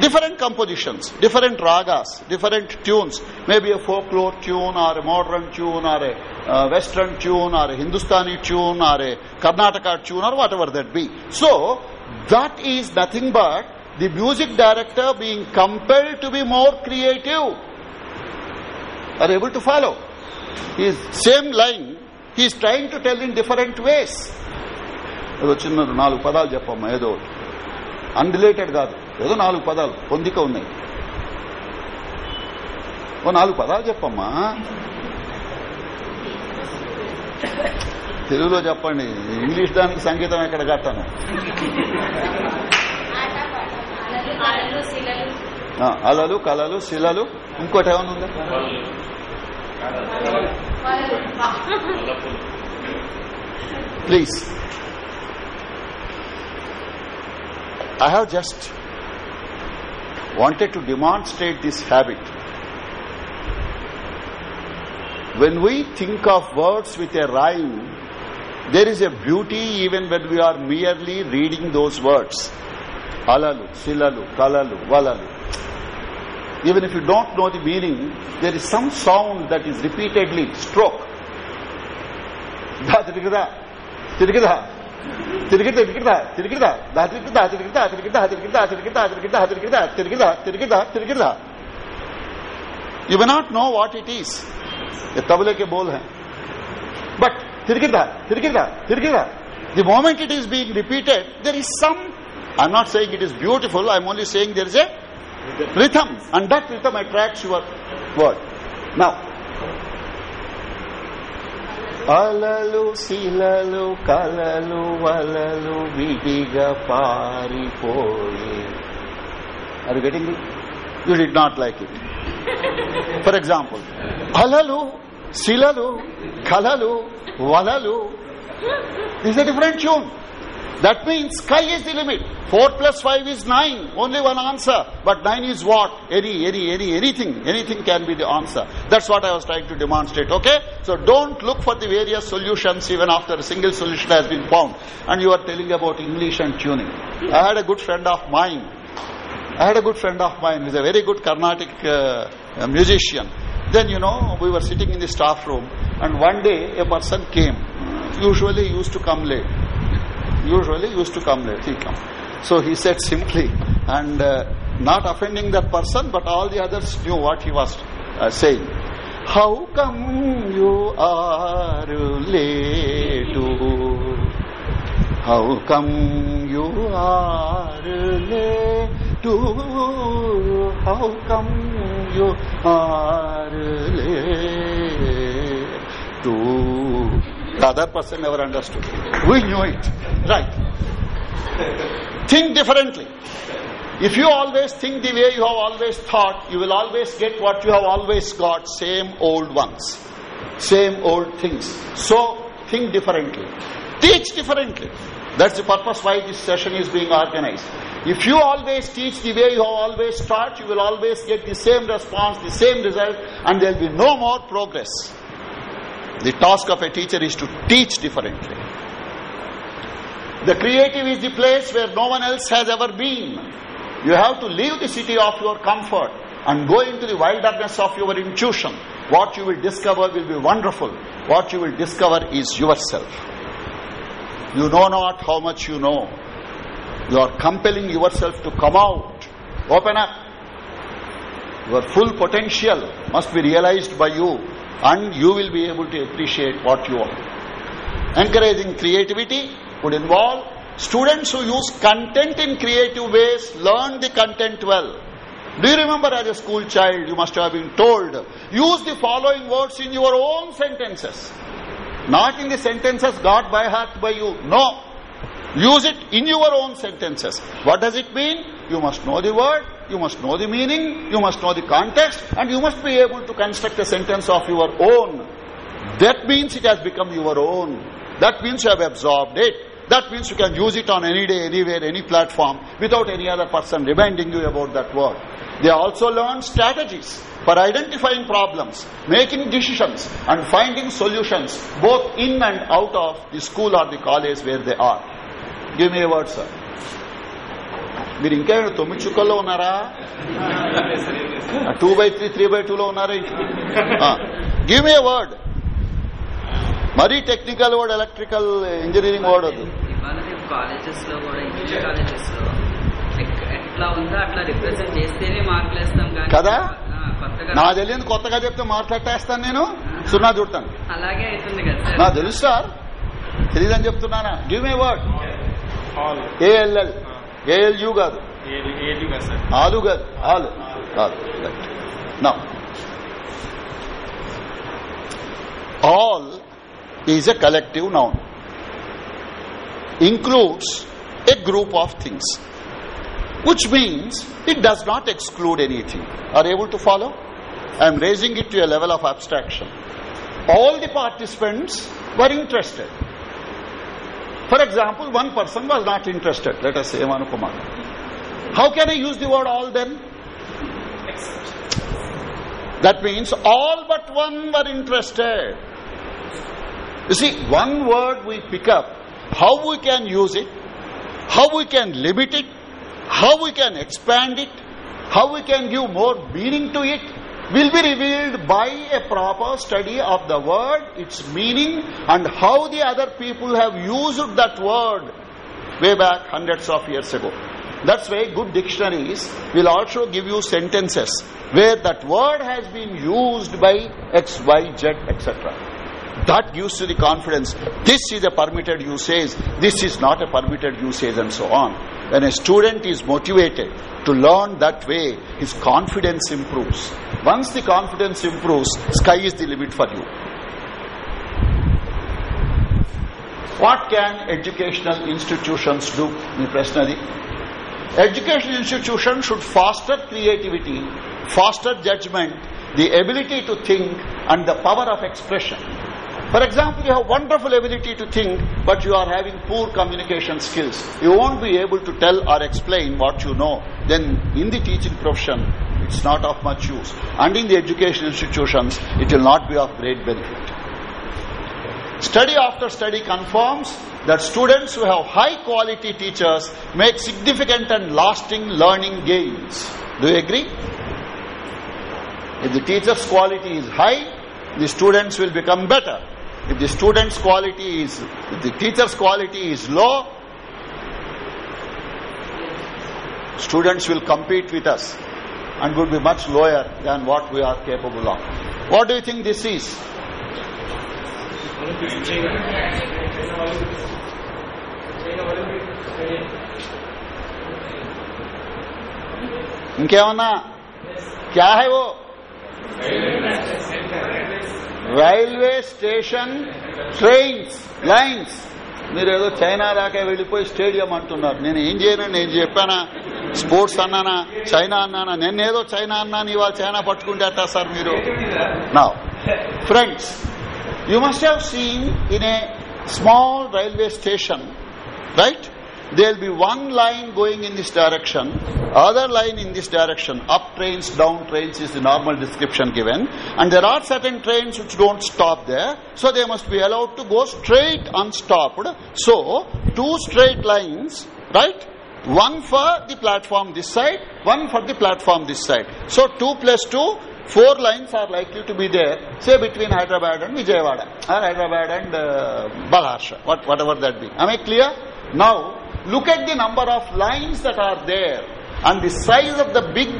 different compositions, different ragas, different tunes. Maybe a folklore tune or a modern tune or a uh, western tune or a Hindustani tune or a Karnataka tune or whatever that be. So that is nothing but the music director being compelled to be more creative are able to follow his same line he is trying to tell in different ways ఏదో చిన్న నాలుగు పదాలు చెప్పమ్మా ఏదో unrelated కాదు ఏదో నాలుగు పదాలు పొందిక ఉన్నాయి. ఓ నాలుగు పదాలు చెప్పమ్మా. తెలుగులో చెప్పండి ఇంగ్లీష్ దానికి సంగీతం ఎక్కడ కట్టాను? అలలు కలలు శిలలు ఇంకోటి ఏమైనా ఉందా? Please. I have just wanted to demonstrate this habit. When we think of words with a rhyme, there is a beauty even when we are merely reading those words. Alalu, silalu, kalalu, valalu. Even if you don't know the meaning, there is some sound that is repeatedly stroke. Da tirigida, tirigida, tirigida, tirigida, tirigida, da tirigida, tirigida, tirigida, tirigida, tirigida, tirigida, tirigida, tirigida, tirigida, tirigida. You may not know what it is. ये तबले के बोल हैं but tirgida tirgida tirgida the moment it is being repeated there is some i'm not saying it is beautiful i'm only saying there is a rhythm and that rhythm attracts your word now అలలు శిలలు కలలు వలలు విడిగా పారిపోయి. అది గడింది you did not like it for example అలలు శిలలు కలలు వలలు this a different tune that means sky is the limit. 4 plus 5 is 9 only one answer. But 9 is what? Any any any anything. Anything can be the answer. That's what i was trying to demonstrate okay? So don't look for the various solutions even after a single solution has been found. And you are telling about english and tuning. I had a good friend of mine. I had a good friend of mine, he's a very good Carnatic uh, uh, musician. Then, you know, we were sitting in the staff room, and one day a person came. Usually used to come late. Usually used to come late. He come. So he said simply, and uh, not offending that person, but all the others knew what he was uh, saying. How come you are late? How come you are late? How come you are late? The other person never understood. We knew it. Right. Think differently. If you always think the way you have always thought, you will always get what you have always got, same old ones, same old things. So, think differently. Teach differently. That's the purpose why this session is being organized. If you always teach the way you have always taught, you will always get the same response, the same result, and there will be no more progress. The task of a teacher is to teach differently. The creative is the place where no one else has ever been. You have to leave the city of your comfort and go into the wilderness of your intuition. What you will discover will be wonderful. What you will discover is yourself. You know not how much you know. You are compelling yourself to come out. Open up. Your full potential must be realized by you and you will be able to appreciate what you are. Encouraging creativity would involve students who use content in creative ways learn the content well. Do you remember as a school child you must have been told use the following words in your own sentences. Not in the sentences got by heart by you. No. Use it in your own sentences. What does it mean? You must know the word, you must know the meaning, you must know the context, and you must be able to construct a sentence of your own. That means it has become your own. That means you have absorbed it. That means you can use it on any day, anywhere, any platform without any other person reminding you about that word. They also learn strategies for identifying problems, making decisions, and finding solutions both in and out of the school or the college where they are. Give me a word, sir. మీరు ఇంకా తొమ్మిది చుక్కల్లో ఉన్నారా? Two by three three by టూలో ఉన్నారా? Give me word మరీ technical word electrical engineering word వద్దు. ఇవాళ రేపు కాలేజెస్లో కూడా ఇంగ్లీష్ కాలేజెస్లో లైక్ ఎట్లా ఎట్లా ఉందో అట్లా రిప్రజెంట్ చేస్తేనే మార్కులు వేస్తాం కానీ కదా? నా తెలియని కొత్తగా చెప్తే మాట్లాడేస్తాను నేను. సున్నా చూడతాను. అలాగే అవుతుంది కదా నా తెలుసు సార్. తెలియదని చెప్తున్నానా? Give me word. A L L ALU కాదు ఏది కదా సార్ ఆలు కాదు ఆలు కాదు నా all is a collective noun includes a group of things which means it does not exclude anything are you able to follow i am raising it to a level of abstraction all the participants were interested for example one person was not interested. Let us say Manu Kumar how can i use the word all then? That means all but one were interested. You see one word we pick up how we can use it how we can limit it how we can expand it how we can give more meaning to it will be revealed by a proper study of the word its meaning and how the other people have used that word way back hundreds of years ago. That's why good dictionaries will also give you sentences where that word has been used by x y z etc that gives you the confidence. This is a permitted usage. This is not a permitted usage and so on when a student is motivated to learn that way, his confidence improves. Once the confidence improves, sky is the limit for you. What can educational institutions do? Personally, educational institutions should foster creativity, foster judgment, the ability to think, and the power of expression for example you have wonderful ability to think but you are having poor communication skills you won't be able to tell or explain what you know then in the teaching profession it's not of much use and in the education institutions it will not be of great benefit Study after study confirms that students who have high quality teachers make significant and lasting learning gains. Do you agree? If the teacher's quality is high, the students will become better If the student's quality is, if the teacher's quality is low, students will compete with us and would be much lower than what we are capable of. What do you think this is? ఇంకేమన్నా క్యా హై ఓ railway station trains lines. మీరు ఏదో China దాకా వెళ్ళిపోయి stadium అంటున్నారు. నేను ఏం చేయను నేను చెప్పానా? స్పోర్ట్స్ అన్నానా? చైనా అన్నానా? నేనేదో చైనా అన్నాను ఇవాళ చైనా పట్టుకుంటే అట్టా సార్ మీరు? నా friends you must have seen in a small railway station right there will be one line going in this direction. Other line in this direction. Up trains down trains is the normal description given. And there are certain trains which don't stop there. So they must be allowed to go straight unstopped. So two straight lines right? One for the platform this side one for the platform this side. So 2 plus 2 four lines are likely to be there, say between Hyderabad and Vijayawada, or Hyderabad and uh, Balharsha, what, whatever that be. Am I clear? Now, look at the number of lines that are there and the size of the big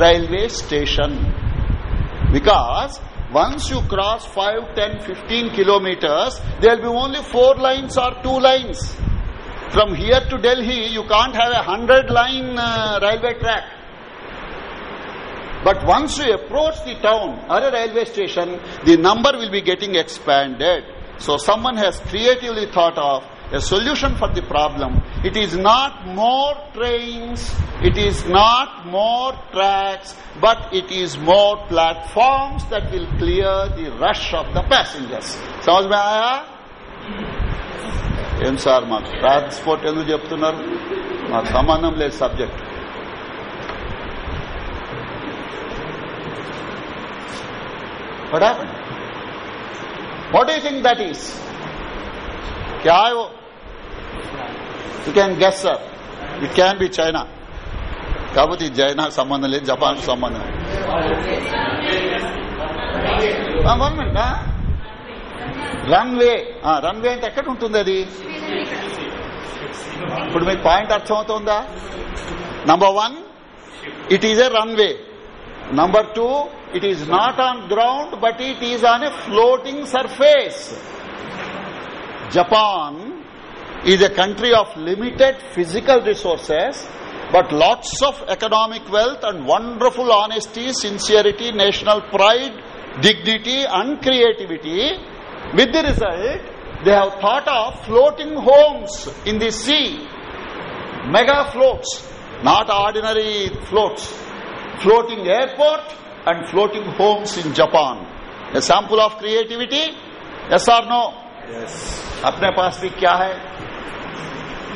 railway station. Because once you cross 5, 10, 15 kilometers, there will be only four lines or two lines. From here to Delhi, you can't have a hundred line uh, railway track. But once you approach the town or a railway station, the number will be getting expanded. So someone has creatively thought of a solution for the problem. It is not more trains, it is not more tracks, but it is more platforms that will clear the rush of the passengers. समझ में आया ఏం sir మాకు transport ఎందుకు చెప్తున్నారు మాకు సంబంధం లేదు subject What happened? What do you think that is? क्या है वो you can guess sir it can be China కాబట్టి చైనా సంబంధం లేదు జపాన్ సంబంధం. రన్ వే రన్వే రన్వే అంటే ఎక్కడ ఉంటుంది అది? ఇప్పుడు మీకు పాయింట్ అర్థమవుతుందా? Number one it is a runway number two it is not on ground but it is on a floating surface Japan is a country of limited physical resources but lots of economic wealth and wonderful honesty, sincerity, national pride, dignity and creativity. With the result, they have thought of floating homes in the sea. Mega floats, not ordinary floats. Floating airport and floating homes in Japan. A sample of creativity? Yes or no? Yes. अपने पास भी क्या है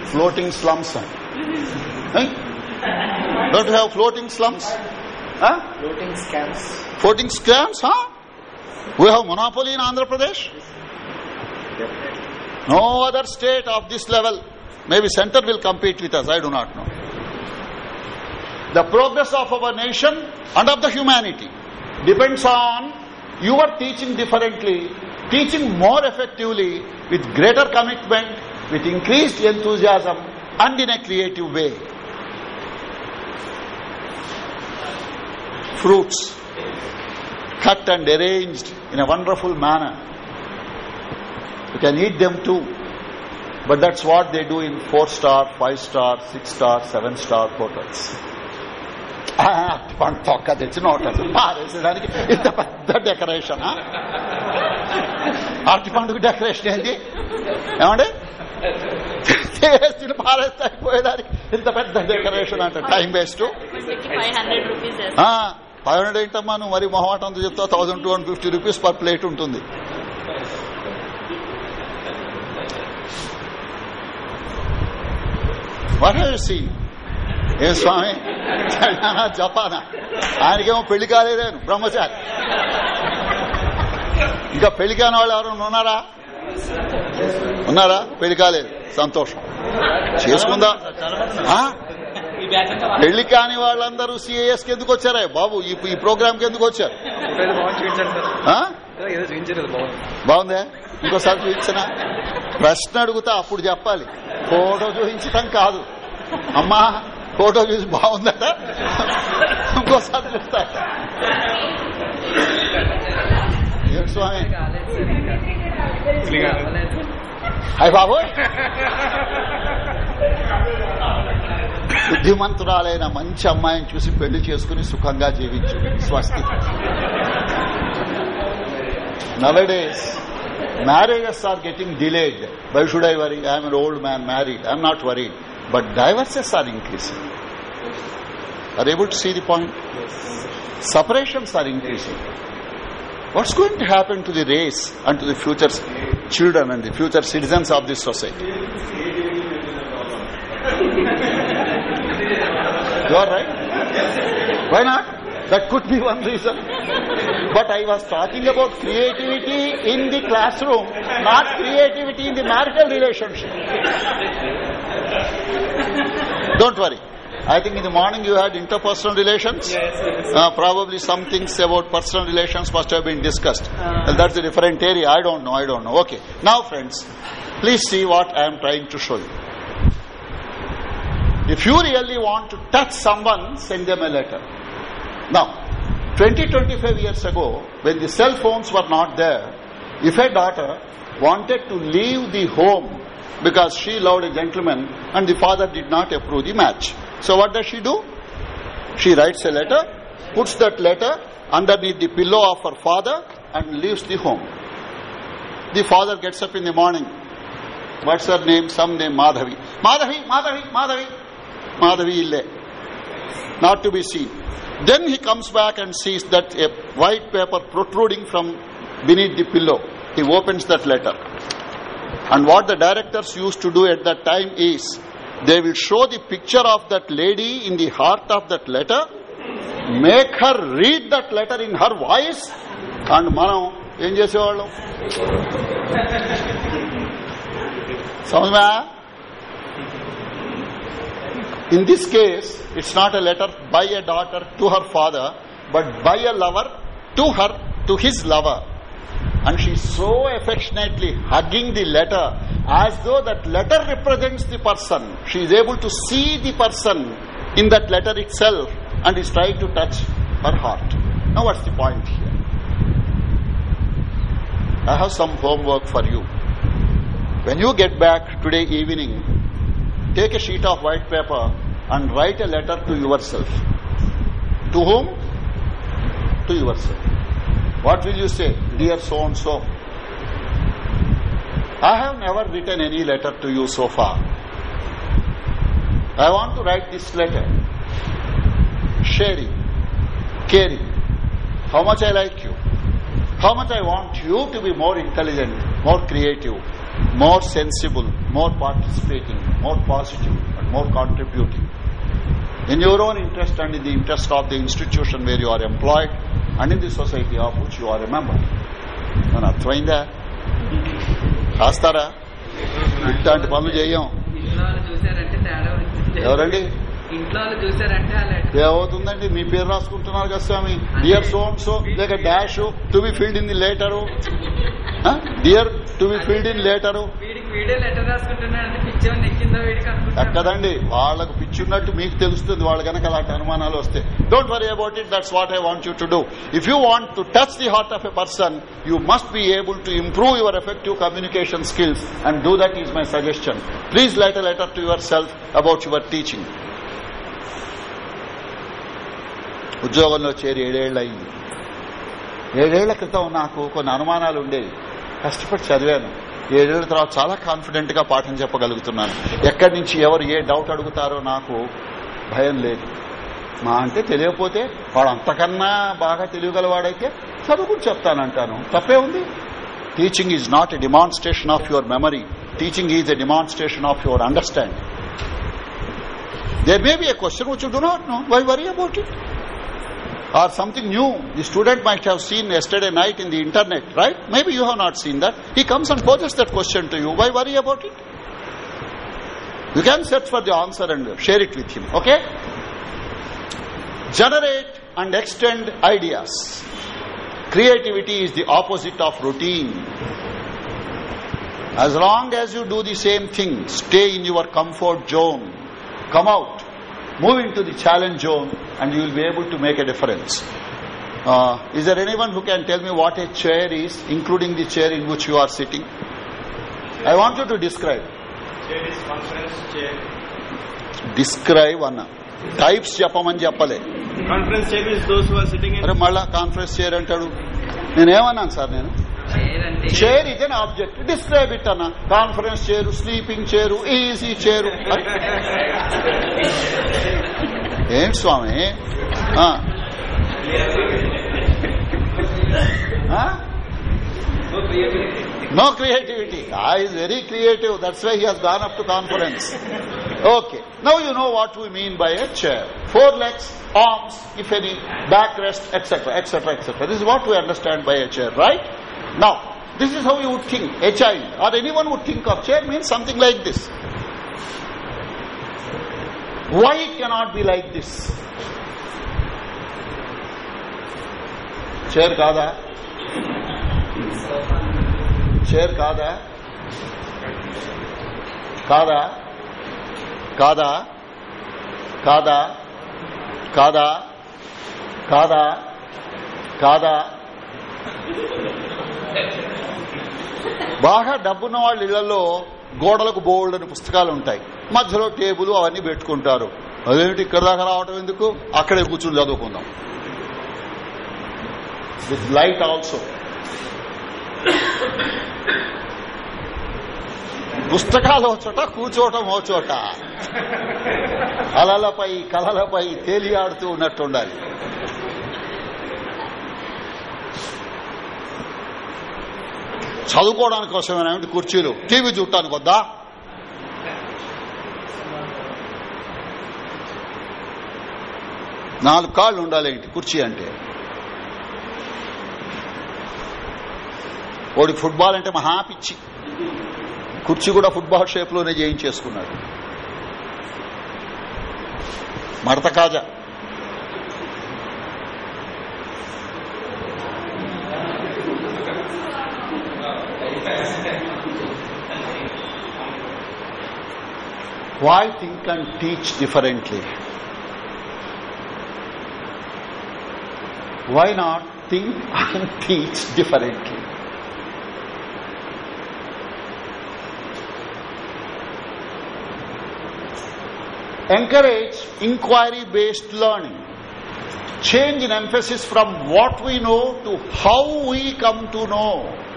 floating slums. Huh? Don't you have floating slums? Huh? Floating scams. Floating scams, huh? We have monopoly in Andhra Pradesh. No other state of this level. Maybe center will compete with us. I do not know. The progress of our nation and of the humanity depends on you are teaching differently, teaching more effectively with greater commitment with increased enthusiasm and in a creative way fruits cut and arranged in a wonderful manner. You can eat them too. But that's what they do in four star, five star, six star, seven star hotels. పండు తొక్క తెచ్చి note పారేసేదానికి ఇంత పెద్ద decoration అరటి పండుగ decoration ఏంటి ఏమండి చేసి పారేస్తే అయిపోయేదానికి. ఇంత పెద్ద డెకరేషన్ అంటే టైం వేస్ట్ ఫైవ్ హండ్రెడ్ ఏంటమ్మా? నువ్వు మరి మొహమాటంతో చెప్తావు. Thousand two hundred fifty rupees per plate ఉంటుంది. వాట్ సీ ఏం స్వామి? జపానా. ఆయనకేమో పెళ్ళి కాలేదేను బ్రహ్మచారి. ఇంకా పెళ్ళి కాని వాళ్ళు ఎవరైనా ఉన్నారా? ఉన్నారా? పెళ్ళి కాలేదు. సంతోషం. చేసుకుందా. ఆ? పెళ్ళి కాని వాళ్ళందరూ సిఏఎస్కి ఎందుకు వచ్చారా? బాబు ఈ ఈ ప్రోగ్రామ్కి ఎందుకు వచ్చారు? ఆ? బాగుందా? ఇంకోసారి చూపించిన? ప్రశ్న అడుగుతా అప్పుడు చెప్పాలి. ఫోటో చూపించటం కాదు. అమ్మా ఫోటో చూసి బాగుందట. ఇంకోసారి చూస్తా స్వామి? అయ్య బాబు బుద్ధిమంతురాలైన మంచి అమ్మాయిని చూసి పెళ్ళి చేసుకుని సుఖంగా జీవించు స్వస్తి nowadays marriages are getting delayed why should I worry I'm old man married I'm not worried but divorces are increasing are able to see the point separations are increasing what's going to happen to the race and to the future children and the future citizens of this society you are right why not that could be one reason but I was talking about creativity in the classroom, not creativity in the marital relationship. Don't worry. I think in the morning you had interpersonal relations. Uh, probably some things about personal relations must have been discussed. Well, that's a different area. I don't know. I don't know. Okay. Now, friends, please see what I am trying to show you. If you really want to touch someone, send them a letter. Now, 20 25 years ago, when the cell phones were not there, if a daughter wanted to leave the home because she loved a gentleman and the father did not approve the match, so what does she do? She writes a letter, puts that letter underneath the pillow of her father and leaves the home. The father gets up in the morning. What's her name? Some name Madhavi. Madhavi, Madhavi, Madhavi. Madhavi ille. Not to be seen. Then he comes back and sees that a white paper protruding from beneath the pillow. He opens that letter. And what the directors used to do at that time is they will show the picture of that lady in the heart of that letter, make her read that letter in her voice, and మనం ఏం చేసేవాళ్ళం సమజమా In this case, it's not a letter by a daughter to her father, but by a lover to her, to his lover. And she's so affectionately hugging the letter as though that letter represents the person. She is able to see the person in that letter itself and is trying to touch her heart. Now what's the point here? I have some homework for you. When you get back today evening, take a sheet of white paper and write a letter to yourself. To whom? To yourself. What will you say? Dear so and so. I have never written any letter to you so far. I want to write this letter. Sharing, caring, how much I like you, how much I want you to be more intelligent, more creative, more sensible, more participating, more positive, and more contributing. In your own interest and in the interest of the institution where you are employed and in the society of which you are a member. మన అర్థమైందా రాస్తారా ఇట్లాంటి పనులు చేయం వచ్చింది ఎవరండి ఇంట్లో చూసారంటే లెటర్ ఏమవుతుందండి? మీ పేరు రాసుకుంటున్నారు కదా స్వామి. డియర్ సోన్ సో లేక dash to be filled in the letter dear to be filled in letter letter ఎక్కదండి వాళ్ళకు పిచ్చున్నట్టు మీకు తెలుస్తుంది. వాళ్ళ కనుక అలాంటి అనుమానాలు వస్తాయి don't worry about it that's what I want you to do if you want to touch the heart of a person you must be able to improve your effective communication skills and do that is my suggestion please write a letter to yourself about your teaching ఉద్యోగంలో చేరి ఏడేళ్ళు అయింది ఏడేళ్ళ క్రితం నాకు కొన్ని అనుమానాలు ఉండేవి. కష్టపడి చదివాను. ఏడేళ్ళ తర్వాత చాలా కాన్ఫిడెంట్గా పాఠం చెప్పగలుగుతున్నాను. ఎక్కడి నుంచి ఎవరు ఏ డౌట్ అడుగుతారో నాకు భయం లేదు. మా అంటే తెలియకపోతే వాడు అంతకన్నా బాగా తెలియగలవాడైతే చదువుకుని చెప్తానంటాను. తప్పే ఉంది? Teaching is not a demonstration of your memory teaching is a demonstration of your understanding they may be question వచ్చి do not know why worry about it or something new. The student might have seen yesterday night in the internet right? Maybe you have not seen that. He comes and poses that question to you. Why worry about it? You can search for the answer and share it with him okay? Generate and extend ideas. Creativity is the opposite of routine. As long as you do the same thing stay in your comfort zone. Come out move into the challenge zone and you will be able to make a difference. Uh, is there anyone who can tell me what a chair is, including the chair in which you are sitting? I want you to describe. Chair is conference chair. Describe అన్న types చెప్పమని చెప్పలే Conference chair means those who are sitting in అరే మళ్ళా conference chair అంటాడు నేనేమన్నాను sir నేను chair అంటే chair is an object describe it అన్న conference chair sleeping chair easy chair ఏంటి స్వామి ఆ. ఆ? No creativity. Ah, is very creative. That's why he has gone up to conference. Okay. Now you know what we mean by a chair. Four legs, arms, if any, backrest, etc., etc., etc. This is what we understand by a chair, right? Now, this is how you would think. A child or anyone would think of chair means something like this. Why it cannot be like this? Chair కాదా chair కాదా కాదా కాదా కాదా కాదా కాదా కాదా బాగా డబ్బున్న వాళ్ళ ఇళ్ళలో గోడలకు బోల్డ్ అని పుస్తకాలు ఉంటాయి. మధ్యలో టేబుల్ అవన్నీ పెట్టుకుంటారు. అదేమిటి ఇక్కడ దాకా రావటం ఎందుకు? అక్కడే కూర్చుని చదువుకుందాం. విత్ లైట్ ఆల్సో పుస్తకాలు ఓ చోట కూర్చోవటం ఓ చోట. అలలపై కలలపై తేలియాడుతూ ఉన్నట్టుండాలి. చదువుకోవడానికి కోసమేనా కుర్చీలు? టీవీ చూడటానికి వద్దా? నాలుగు కాళ్ళు ఉండాలి ఏంటి? కుర్చీ అంటే. వాడికి ఫుట్బాల్ అంటే మహా పిచ్చి. కుర్చీ కూడా ఫుట్బాల్ షేప్లోనే చేయించేసుకున్నాడు. మడత కాజా. why think and teach differently? Why not think and teach differently? Encourage inquiry based learning. Change in emphasis from what we know to how we come to know.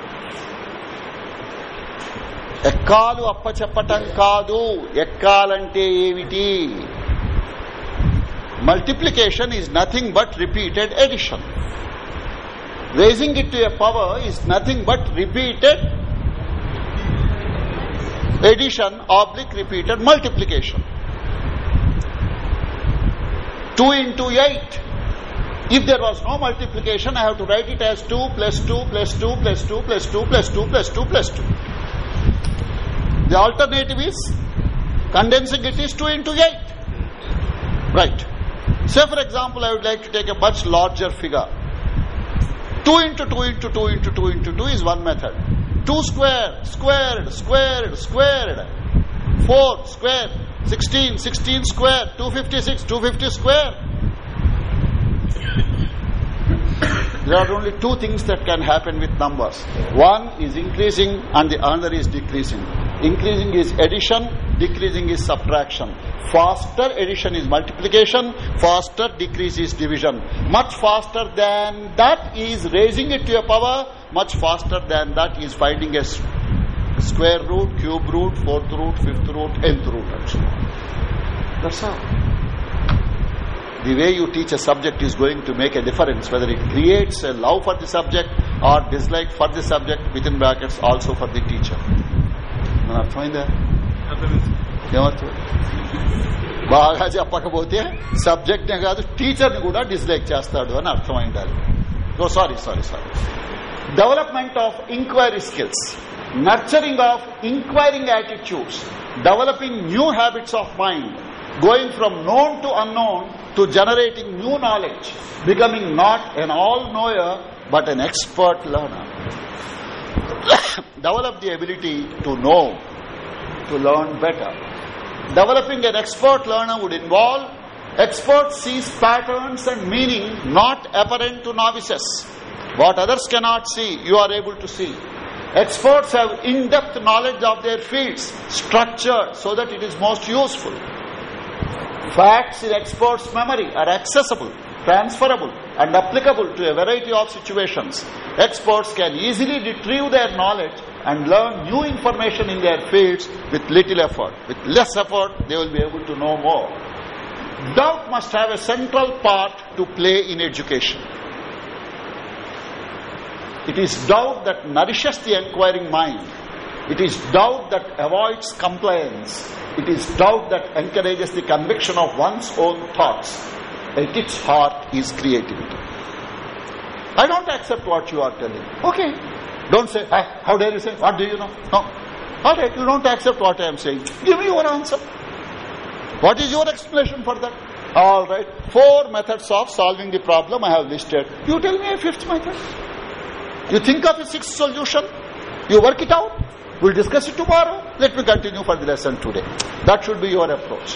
ఎక్కాలు అప్పచెప్పటం కాదు ఎక్కాలంటే ఏమిటి multiplication is nothing but repeated addition raising it to a power is nothing but repeated addition oblique repeated multiplication 2 into 8 if there was no multiplication i have to write it as 2 plus 2 plus 2 plus 2 plus 2 plus 2 plus 2 plus 2 the alternative is condensing it is 2 into 8 right say for example i would like to take a much larger figure 2 into 2 into 2 into 2 into 2 is one method. 2 square, squared, squared, squared. 4 square, 16, 16 square, 256, 250 square. There are only two things that can happen with numbers. One is increasing and the other is decreasing. Increasing is addition, decreasing is subtraction. Faster addition is multiplication, faster decrease is division. Much faster than that is raising it to a power, much faster than that is finding a square root, cube root, fourth root, fifth root, nth root. actually. That's all The way you teach a subject is going to make a difference whether it creates a love for the subject or dislike for the subject within brackets also for the teacher. మన అర్థమైందా ఏమర్థం బాగా చెప్పకపోతే subject నే కాదు teacher ని కూడా dislike చేస్తాడు అని అర్థమైండాలి ఓ sorry sorry sorry development of inquiry skills nurturing of inquiring attitudes developing new habits of mind going from known to unknown to generating new knowledge, becoming not an all-knower but an expert learner. Develop the ability to know, to learn better. Developing an expert learner would involve expert sees patterns and meaning not apparent to novices. What others cannot see, you are able to see. Experts have in-depth knowledge of their fields, structured so that it is most useful. Facts in experts' memory are accessible, transferable, and applicable to a variety of situations. Experts can easily retrieve their knowledge and learn new information in their fields with little effort. With less effort, they will be able to know more. Doubt must have a central part to play in education. It is doubt that nourishes the inquiring mind. It is doubt that avoids compliance. It is doubt that encourages the conviction of one's own thoughts. At its heart is creativity. I don't accept what you are telling. Okay. Don't say, "Ah, how dare you say, what do you know? No. Alright, you don't accept what I am saying. Give me your answer. What is your explanation for that? Alright, four methods of solving the problem I have listed. You tell me a fifth method. You think of a sixth solution. You work it out. We'll discuss it tomorrow. Let me continue for the lesson today. That should be your approach.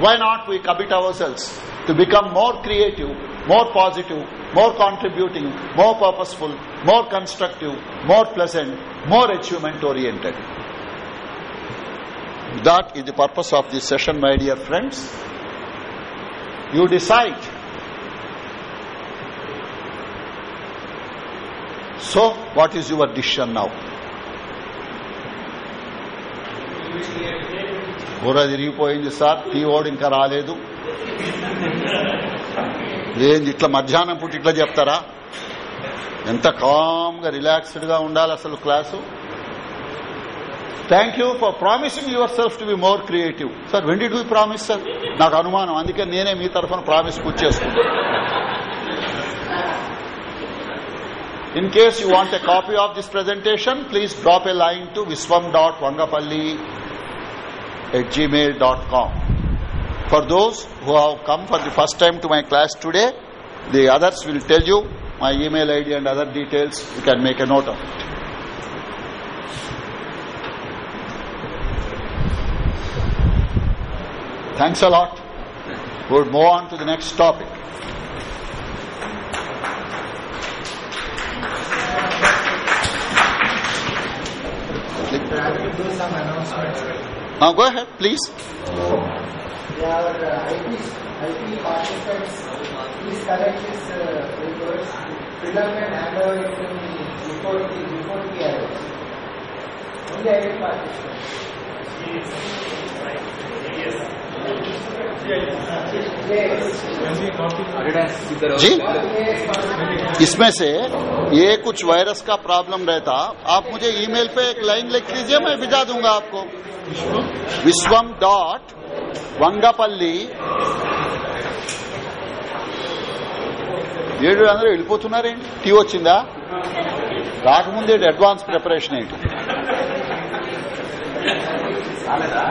Why not we commit ourselves to become more creative, more positive, more contributing, more purposeful, more constructive, more pleasant, more achievement oriented. That is the purpose of this session, my dear friends. You decide. So, what is your decision now? బుర్ర తిరిగిపోయింది sir tea ఓడి ఇంకా రాలేదు. ఏంది ఇట్లా మధ్యాహ్నం పూట ఇట్లా చెప్తారా? ఎంత కామ్గా రిలాక్స్డ్గా ఉండాలి అసలు class. Thank you for promising yourself to be more creative sir when did do promise sir నాకు అనుమానం అందుకే నేనే మీ తరఫున ప్రామిస్ పూర్తి చేసుకుంటాను in case you want a copy of this presentation please drop a line to Vishwam dot Vangapalli at gmail.com. For those who have come for the first time to my class today, the others will tell you my email ID and other details. You can make a note of it. Thanks a lot. We'll move on to the next topic. Now go ahead, please. Uh, IP, IP participants. Please collect this uh, reports, fill up and hand over it to me before the, before the hours. Only IP participants. जी इसमें से ये कुछ virus का problem रहता आप मुझे email पे एक लाइन लिख लीजिए मैं भिजा दूंगा आपको विश्वम डॉट వంగపల్లి ఏడు అందరూ వెళ్ళిపోతున్నారేంటి టీ వచ్చిందా రాకముందే అడ్వాన్స్ ప్రిపరేషన్ ఏంటి రాలేదా?